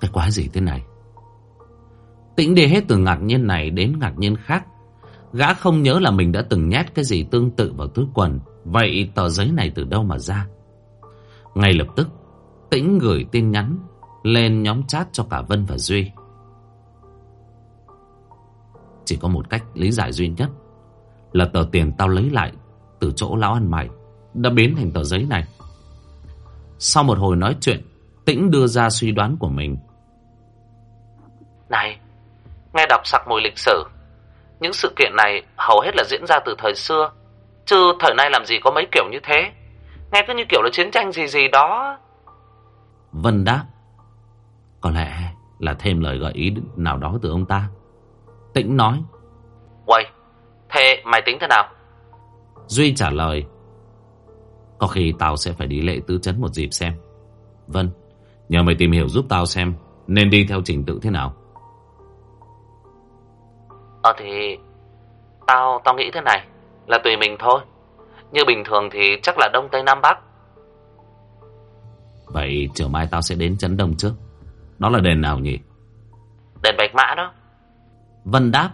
Cái quái gì thế này? Tĩnh đi hết từ ngạc nhiên này đến ngạc nhiên khác. Gã không nhớ là mình đã từng nhét cái gì tương tự vào túi quần. Vậy tờ giấy này từ đâu mà ra? Ngay lập tức, Tĩnh gửi tin nhắn lên nhóm chat cho cả Vân và Duy. Chỉ có một cách lý giải duy nhất là tờ tiền tao lấy lại từ chỗ lão ăn mày đã biến thành tờ giấy này. Sau một hồi nói chuyện, Tĩnh đưa ra suy đoán của mình. Này, nghe đọc sặc mùi lịch sử. Những sự kiện này hầu hết là diễn ra từ thời xưa. Chứ thời nay làm gì có mấy kiểu như thế. Nghe cứ như kiểu là chiến tranh gì gì đó. Vân đáp. Có lẽ là thêm lời gợi ý nào đó từ ông ta. Tĩnh nói. Uầy, thế mày tính thế nào? Duy trả lời. Có khi tao sẽ phải đi lệ tứ chấn một dịp xem. Vân, nhờ mày tìm hiểu giúp tao xem nên đi theo trình tự thế nào. Ờ thì Tao tao nghĩ thế này Là tùy mình thôi. Như bình thường thì chắc là Đông Tây Nam Bắc. Vậy chiều mai tao sẽ đến Trấn Đông trước. Đó là đền nào nhỉ? Đền Bạch Mã đó. Vân đáp.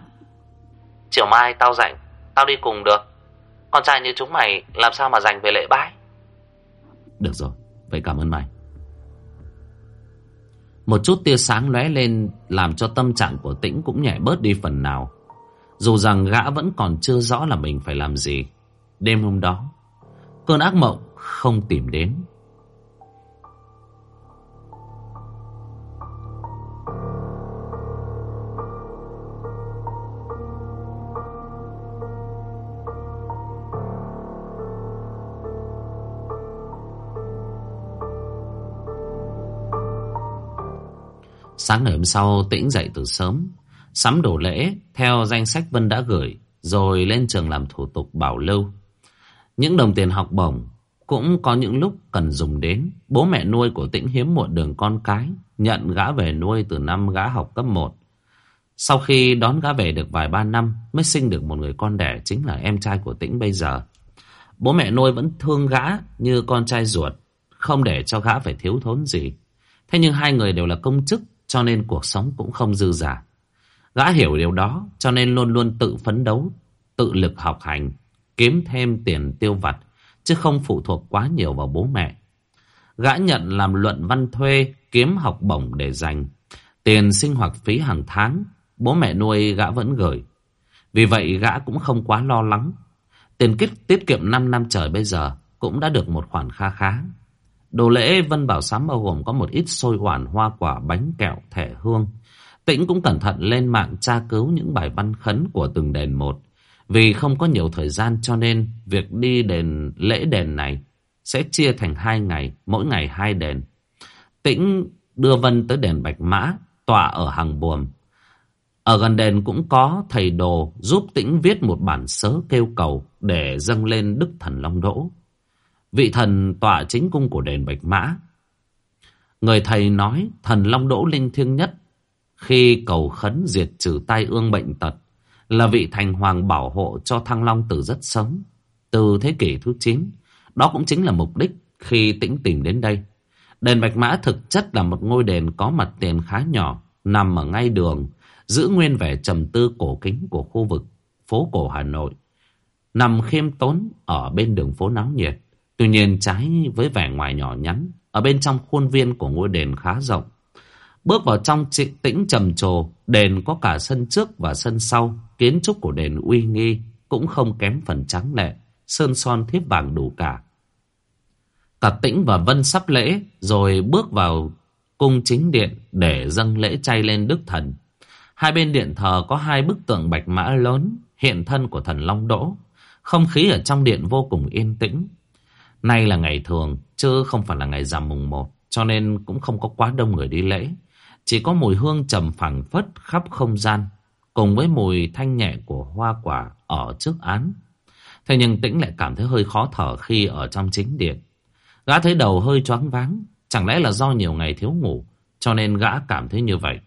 Chiều mai tao rảnh Tao đi cùng được. Con trai như chúng mày làm sao mà dành về lễ bái? Được rồi Vậy cảm ơn mày một chút tia sáng lóe lên Làm cho tâm trạng của tĩnh cũng nhẹ bớt đi phần nào. Dù rằng gã vẫn còn chưa rõ là mình phải làm gì, Đêm hôm đó, Cơn ác mộng không tìm đến. Sáng ngày hôm sau, tĩnh dậy từ sớm, Sắm đồ lễ Theo danh sách Vân đã gửi, Rồi lên trường làm thủ tục bảo lưu. Những đồng tiền học bổng Cũng có những lúc cần dùng đến. Bố mẹ nuôi của tĩnh hiếm muộn đường con cái, Nhận gã về nuôi từ năm gã học cấp 1 Sau khi đón gã về được vài ba năm, Mới sinh được một người con đẻ Chính là em trai của tĩnh bây giờ. Bố mẹ nuôi vẫn thương gã như con trai ruột, Không để cho gã phải thiếu thốn gì. Thế nhưng hai người đều là công chức cho nên cuộc sống cũng không dư giả. Gã hiểu điều đó cho nên luôn luôn tự phấn đấu, tự lực học hành, kiếm thêm tiền tiêu vặt, chứ không phụ thuộc quá nhiều vào bố mẹ. Gã nhận làm luận văn thuê, kiếm học bổng để dành. Tiền sinh hoạt phí hàng tháng, bố mẹ nuôi gã vẫn gửi. Vì vậy gã cũng không quá lo lắng. Tiền kết tiết kiệm 5 năm trời bây giờ cũng đã được một khoản kha khá. Đồ lễ Vân Bảo Sám bao gồm có một ít xôi hoàn, hoa quả, bánh kẹo, thẻ hương. Tĩnh cũng cẩn thận lên mạng tra cứu những bài văn khấn của từng đền một. Vì không có nhiều thời gian cho nên việc đi đền lễ đền này sẽ chia thành hai ngày, mỗi ngày hai đền. Tĩnh đưa Vân tới đền Bạch Mã, tọa ở hàng buồm. Ở gần đền cũng có thầy đồ giúp Tĩnh viết một bản sớ kêu cầu để dâng lên Đức Thần Long Đỗ vị thần tọa chính cung của đền Bạch Mã. Người thầy nói thần Long Đỗ linh thiêng nhất khi cầu khấn diệt trừ tai ương bệnh tật là vị thành hoàng bảo hộ cho Thăng Long từ rất sớm, từ thế kỷ thứ 9. Đó cũng chính là mục đích khi tĩnh tìm đến đây. Đền Bạch Mã thực chất là một ngôi đền có mặt tiền khá nhỏ, nằm ở ngay đường, giữ nguyên vẻ trầm tư cổ kính của khu vực phố cổ Hà Nội. Nằm khiêm tốn ở bên đường phố náo nhiệt. Tuy nhiên trái với vẻ ngoài nhỏ nhắn, ở bên trong khuôn viên của ngôi đền khá rộng. Bước vào trong tĩnh trầm trồ, đền có cả sân trước và sân sau, kiến trúc của đền uy nghi cũng không kém phần trắng lệ, Sơn son thiếp vàng đủ cả. Cả tĩnh và Vân sắp lễ Rồi bước vào cung chính điện Để dâng lễ chay lên Đức Thần. Hai bên điện thờ có hai bức tượng bạch mã lớn Hiện thân của thần Long Đỗ. Không khí ở trong điện vô cùng yên tĩnh. Nay là ngày thường, Chứ không phải là ngày rằm mùng 1 Cho nên cũng không có quá đông người đi lễ. Chỉ có mùi hương trầm phẳng phất khắp không gian, Cùng với mùi thanh nhẹ của hoa quả Ở trước án. Thế nhưng tĩnh lại cảm thấy hơi khó thở Khi ở trong chính điện. Gã thấy đầu hơi choáng váng, Chẳng lẽ là do nhiều ngày thiếu ngủ, Cho nên gã cảm thấy như vậy.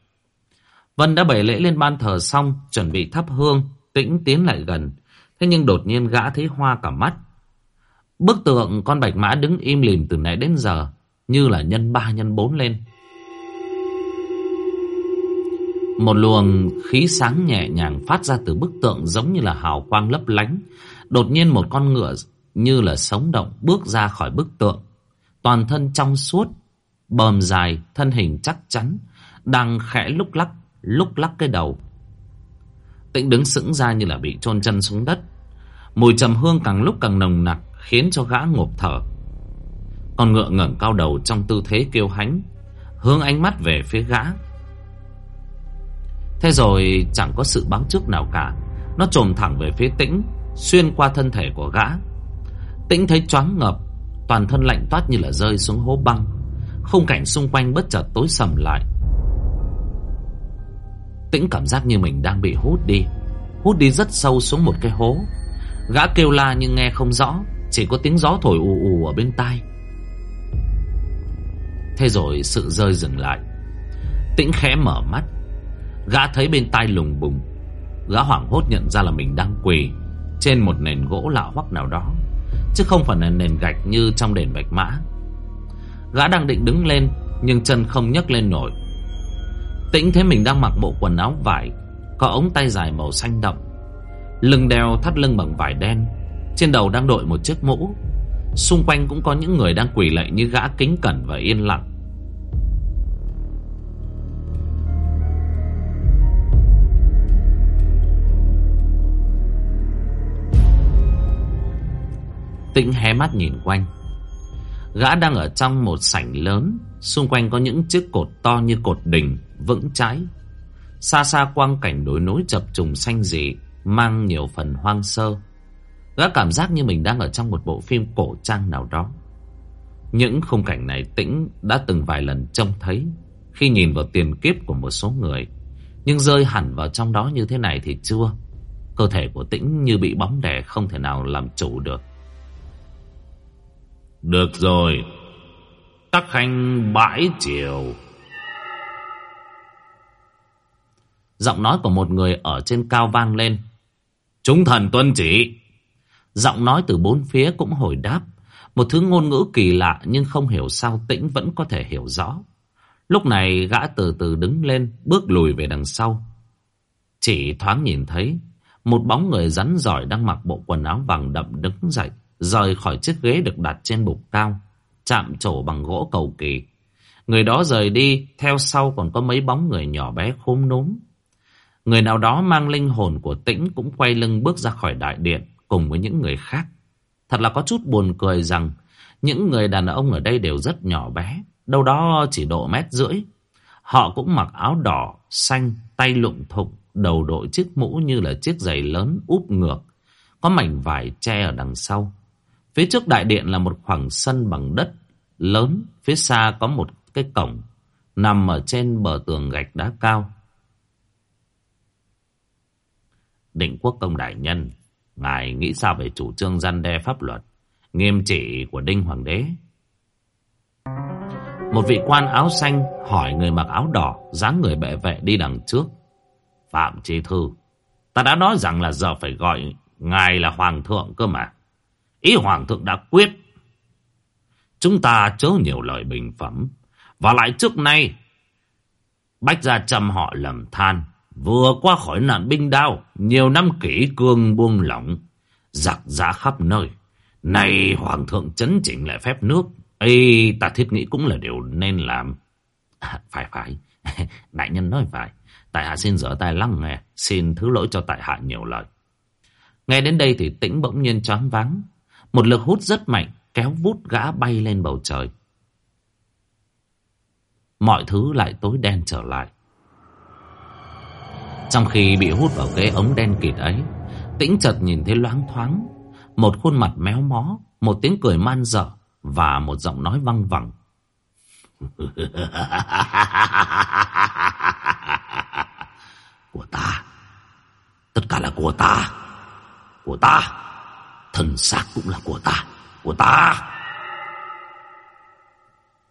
Vân đã bày lễ lên ban thờ xong, Chuẩn bị thắp hương, Tĩnh tiến lại gần. Thế nhưng đột nhiên gã thấy hoa cả mắt Bức tượng con bạch mã đứng im lìm từ nãy đến giờ Như là nhân ba nhân bốn lên Một luồng khí sáng nhẹ nhàng phát ra từ bức tượng giống như là hào quang lấp lánh. Đột nhiên một con ngựa như là sống động bước ra khỏi bức tượng. Toàn thân trong suốt, bờm dài, thân hình chắc chắn, đang khẽ lúc lắc, lúc lắc cái đầu. Tĩnh đứng sững ra như là bị chôn chân xuống đất. Mùi trầm hương càng lúc càng nồng nặc khiến cho gã ngộp thở. Con ngựa ngẩng cao đầu trong tư thế kêu hãnh, hướng ánh mắt về phía gã. Thế rồi chẳng có sự báo trước nào cả Nó trồm thẳng về phía tĩnh Xuyên qua thân thể của gã Tĩnh thấy choáng ngợp Toàn thân lạnh toát như là rơi xuống hố băng Khung cảnh xung quanh bất chợt tối sầm lại Tĩnh cảm giác như mình đang bị hút đi Hút đi rất sâu xuống một cái hố Gã kêu la nhưng nghe không rõ chỉ có tiếng gió thổi ù ù ở bên tai. Thế rồi sự rơi dừng lại. Tĩnh khẽ mở mắt. Gã thấy bên tai lùng bùng. Gã hoảng hốt nhận ra là mình đang quỳ Trên một nền gỗ lạ hoắc nào đó, Chứ không phải là nền gạch như trong đền bạch mã. Gã đang định đứng lên, Nhưng chân không nhấc lên nổi. Tĩnh thấy mình đang mặc bộ quần áo vải, Có ống tay dài màu xanh đậm, Lưng đeo thắt lưng bằng vải đen trên đầu đang đội một chiếc mũ. Xung quanh cũng có những người đang quỳ lạy như gã kính cẩn và yên lặng. Tĩnh hé mắt nhìn quanh. Gã đang ở trong một sảnh lớn. Xung quanh có những chiếc cột to như cột đình, Vững chãi. Xa xa quang cảnh đối núi chập trùng xanh dị Mang nhiều phần hoang sơ. Gã cảm giác như mình đang ở trong một bộ phim cổ trang nào đó Những khung cảnh này Tĩnh đã từng vài lần trông thấy Khi nhìn vào tiền kiếp của một số người Nhưng rơi hẳn vào trong đó như thế này thì chưa Cơ thể của Tĩnh như bị bóng đè không thể nào làm chủ được được rồi. Tắc hành bãi chiều. Giọng nói của một người ở trên cao vang lên. Chúng thần tuân chỉ. Giọng nói từ bốn phía cũng hồi đáp. Một thứ ngôn ngữ kỳ lạ nhưng không hiểu sao tĩnh vẫn có thể hiểu rõ. Lúc này gã từ từ đứng lên, bước lùi về đằng sau. Chỉ thoáng nhìn thấy, một bóng người rắn giỏi đang mặc bộ quần áo vàng đậm đứng dậy rời khỏi chiếc ghế được đặt trên bục cao, chạm trổ bằng gỗ cầu kỳ. Người đó rời đi, theo sau còn có mấy bóng người nhỏ bé khốm núm. Người nào đó mang linh hồn của tĩnh cũng quay lưng bước ra khỏi đại điện cùng với những người khác. Thật là có chút buồn cười rằng những người đàn ông ở đây đều rất nhỏ bé, đâu đó chỉ độ mét rưỡi. Họ cũng mặc áo đỏ, xanh, tay lụng thụng, đầu đội chiếc mũ như là chiếc giày lớn úp ngược. Có mảnh vải che ở đằng sau. Phía trước đại điện là một khoảng sân bằng đất lớn. Phía xa có một cái cổng nằm ở trên bờ tường gạch đá cao. Định quốc công đại nhân, ngài nghĩ sao về chủ trương gian đe pháp luật, nghiêm trị của Đinh Hoàng đế? Một vị quan áo xanh hỏi người mặc áo đỏ, dáng người bệ vệ đi đằng trước. Phạm Chi Thư, ta đã nói rằng là giờ phải gọi ngài là hoàng thượng cơ mà. Ý hoàng thượng đã quyết. Chúng ta chớ nhiều lời bình phẩm. Và lại trước nay, Bách Gia Trầm họ lầm than. Vừa qua khỏi nạn binh đao, nhiều năm kỷ cương buông lỏng, giặc giã khắp nơi. Này hoàng thượng chấn chỉnh lại phép nước, ấy ta thiết nghĩ cũng là điều nên làm. À, phải phải, [laughs] đại nhân nói phải. Tại hạ xin dở tay lăng nghe, xin thứ lỗi cho tại hạ nhiều lời. Nghe đến đây thì tĩnh bỗng nhiên choáng váng. Một lực hút rất mạnh kéo vút gã bay lên bầu trời. Mọi thứ lại tối đen trở lại. Trong khi bị hút vào cái ống đen kịt ấy, tĩnh chợt nhìn thấy loáng thoáng. Một khuôn mặt méo mó, một tiếng cười man dợ và một giọng nói văng vẳng. [laughs] của ta. Tất cả là của ta. Của ta. Thần xác cũng là của ta. Của ta.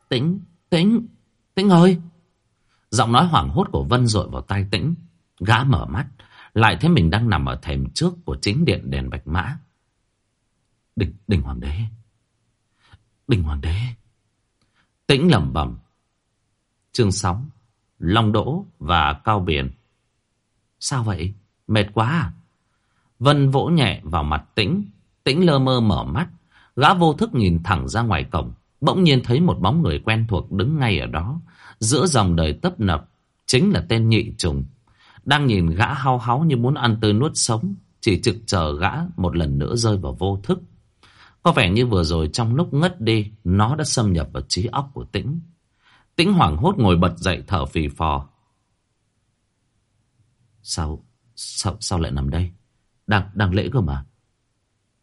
Tĩnh, tĩnh, tĩnh ơi. Giọng nói hoảng hốt của Vân rội vào tai tĩnh. Gã mở mắt, lại thấy mình đang nằm ở thềm trước của chính điện đèn bạch mã. Đình, đình hoàng đế. Đình hoàng đế. Tĩnh lẩm bẩm. Chương 6. Long đỗ và cao biển. Sao vậy? Mệt quá à? Vân vỗ nhẹ vào mặt tĩnh. Tĩnh lơ mơ mở mắt. Gã vô thức nhìn thẳng ra ngoài cổng. Bỗng nhiên thấy một bóng người quen thuộc đứng ngay ở đó. Giữa dòng đời tấp nập. Chính là tên nhị trùng. Đang nhìn gã hao háo như muốn ăn tươi nuốt sống. Chỉ trực chờ gã một lần nữa rơi vào vô thức. Có vẻ như vừa rồi trong lúc ngất đi, nó đã xâm nhập vào trí óc của Tĩnh. Tĩnh hoảng hốt ngồi bật dậy thở phì phò. Sao, sao, sao lại nằm đây? Đang, đang lễ cơ mà.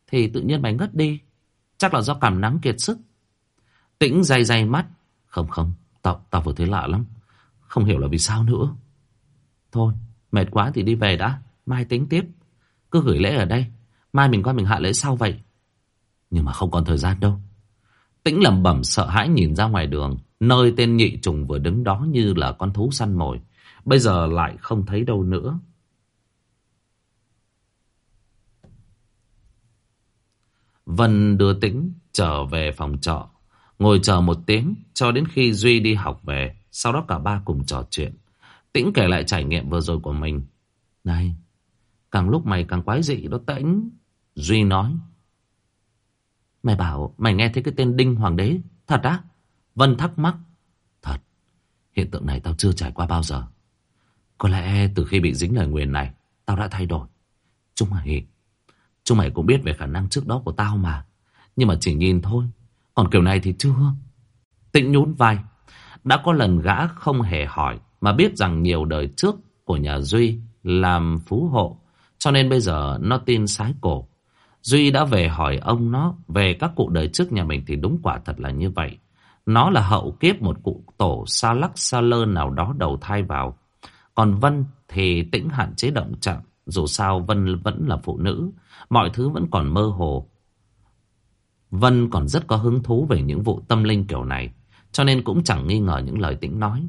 Thì tự nhiên mày ngất đi. Chắc là do cảm nắng kiệt sức. Tĩnh day day mắt. Không không, tao, tao vừa thấy lạ lắm. Không hiểu là vì sao nữa. Thôi, mệt quá thì đi về đã. Mai tính tiếp. Cứ gửi lễ ở đây. Mai mình qua mình hạ lễ sau vậy. Nhưng mà không còn thời gian đâu. Tĩnh lầm bẩm sợ hãi nhìn ra ngoài đường. Nơi tên nhị trùng vừa đứng đó như là con thú săn mồi. Bây giờ lại không thấy đâu nữa. Vân đưa Tĩnh trở về phòng trọ. Ngồi chờ một tiếng cho đến khi Duy đi học về. Sau đó cả ba cùng trò chuyện. Tĩnh kể lại trải nghiệm vừa rồi của mình. Này, càng lúc mày càng quái dị đó Tĩnh. Duy nói. Mày bảo mày nghe thấy cái tên Đinh Hoàng đế. Thật á? Vân thắc mắc. Thật, hiện tượng này tao chưa trải qua bao giờ. Có lẽ từ khi bị dính lời nguyền này, tao đã thay đổi. Chúng mày, chúng mày cũng biết về khả năng trước đó của tao mà. Nhưng mà chỉ nhìn thôi, còn kiểu này thì chưa. Tĩnh nhún vai. Đã có lần gã không hề hỏi, mà biết rằng nhiều đời trước của nhà Duy làm phú hộ. Cho nên bây giờ nó tin sái cổ. Duy đã về hỏi ông nó về các cụ đời trước nhà mình thì đúng quả thật là như vậy. Nó là hậu kiếp một cụ tổ xa lắc xa lơ nào đó đầu thai vào. Còn Vân thì tĩnh hạn chế động chạm. Dù sao Vân vẫn là phụ nữ. Mọi thứ vẫn còn mơ hồ. Vân còn rất có hứng thú về những vụ tâm linh kiểu này. Cho nên cũng chẳng nghi ngờ những lời tĩnh nói.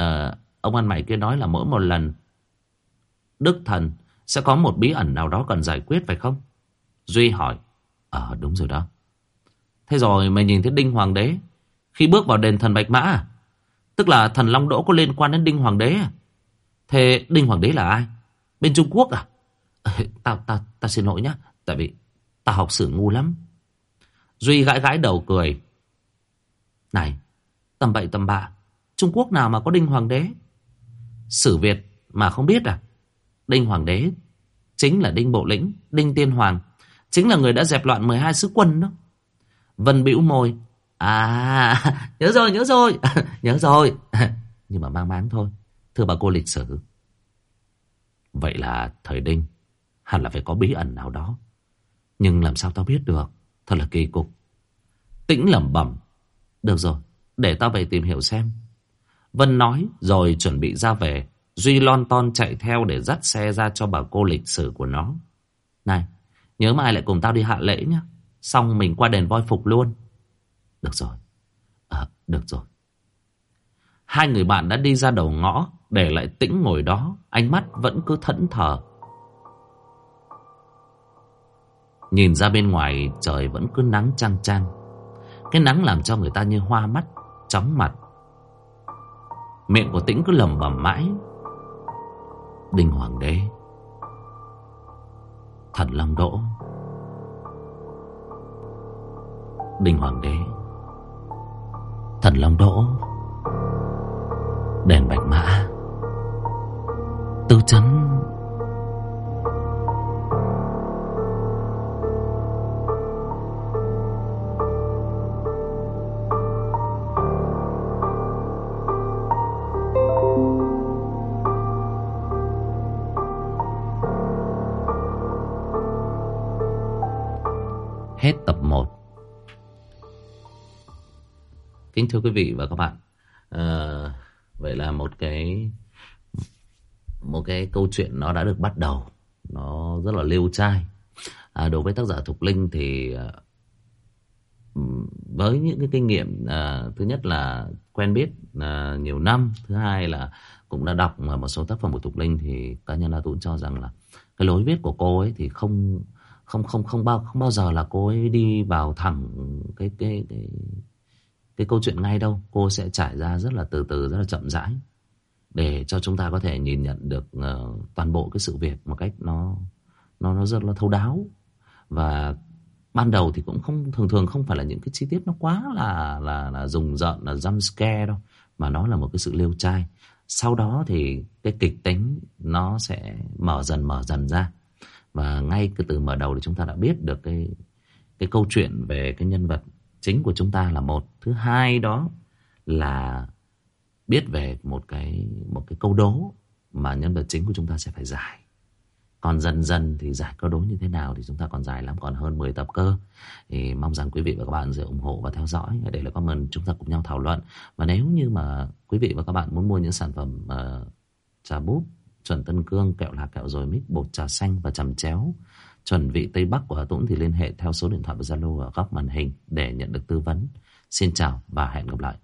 À, ông ăn mày kia nói là mỗi một lần Đức thần sẽ có một bí ẩn nào đó cần giải quyết phải không? Duy hỏi. Ờ đúng rồi đó. Thế rồi mày nhìn thấy Đinh Hoàng đế khi bước vào đền thần Bạch Mã à? Tức là thần Long Đỗ có liên quan đến Đinh Hoàng đế à? Thế Đinh Hoàng đế là ai? Bên Trung Quốc à? Ờ, tao, tao, tao xin lỗi nhá. Tại vì tao học sử ngu lắm. Duy gãi gãi đầu cười. Này, tầm bậy tầm bạ. Trung Quốc nào mà có Đinh Hoàng đế? Sử Việt mà không biết à? Đinh Hoàng đế chính là Đinh Bộ Lĩnh, Đinh Tiên Hoàng. Chính là người đã dẹp loạn 12 sứ quân đó. Vân bĩu môi. À, [laughs] nhớ rồi, nhớ rồi, [laughs] nhớ rồi. [laughs] Nhưng mà mang máng thôi. Thưa bà cô lịch sử. Vậy là thời Đinh hẳn là phải có bí ẩn nào đó. Nhưng làm sao tao biết được? Thật là kỳ cục. Tĩnh lẩm bẩm. Được rồi, để tao về tìm hiểu xem. Vân nói rồi chuẩn bị ra về. Duy lon ton chạy theo để dắt xe ra cho bà cô lịch sử của nó. Này, nhớ mai lại cùng tao đi hạ lễ nhé. Xong mình qua đền voi phục luôn. Được rồi. À, được rồi. Hai người bạn đã đi ra đầu ngõ, để lại tĩnh ngồi đó, ánh mắt vẫn cứ thẫn thờ. Nhìn ra bên ngoài trời vẫn cứ nắng chang chang. Cái nắng làm cho người ta như hoa mắt, chóng mặt. Miệng của tĩnh cứ lầm bầm mãi. Đinh Hoàng đế. Thần Long Đỗ. Đinh Hoàng đế Thần Long Đỗ Đèn Bạch Mã Tư Chấn Kính thưa quý vị và các bạn. À, Vậy là một cái Một cái câu chuyện nó đã được bắt đầu. Nó rất là liêu trai. À, Đối với tác giả Thục Linh thì ờ, Với những cái kinh nghiệm à, Thứ nhất là quen biết à, nhiều năm. Thứ hai là cũng đã đọc một số tác phẩm của Thục Linh Thì cá nhân là tôi cho rằng là Cái lối viết của cô ấy thì không không không không bao không bao giờ là cô ấy đi vào thẳng cái cái cái cái câu chuyện ngay đâu cô sẽ trải ra rất là từ từ rất là chậm rãi. Để cho chúng ta có thể nhìn nhận được uh, toàn bộ cái sự việc một cách nó nó nó rất là thấu đáo. Và ban đầu thì cũng không thường thường không phải là những cái chi tiết nó quá là là là rùng rợn là jump scare đâu mà nó là một cái sự liêu trai. Sau đó thì cái kịch tính nó sẽ mở dần mở dần ra. Và ngay từ mở đầu thì chúng ta đã biết được cái cái câu chuyện về cái nhân vật chính của chúng ta là một. Thứ hai đó là biết về một cái một cái câu đố mà nhân vật chính của chúng ta sẽ phải giải. Còn dần dần thì giải câu đố như thế nào thì chúng ta còn dài lắm còn hơn 10 tập cơ. Thì mong rằng quý vị và các bạn sẽ ủng hộ và theo dõi. Để là comment chúng ta cùng nhau thảo luận. Và nếu như mà quý vị và các bạn muốn mua những sản phẩm uh, trà búp chuẩn Tân Cương, kẹo lạc kẹo rồi mít bột trà xanh và chầm chéo. Chuẩn vị Tây Bắc của Hà Tũng thì liên hệ theo số điện thoại và Zalo ở góc màn hình để nhận được tư vấn. Xin chào và hẹn gặp lại.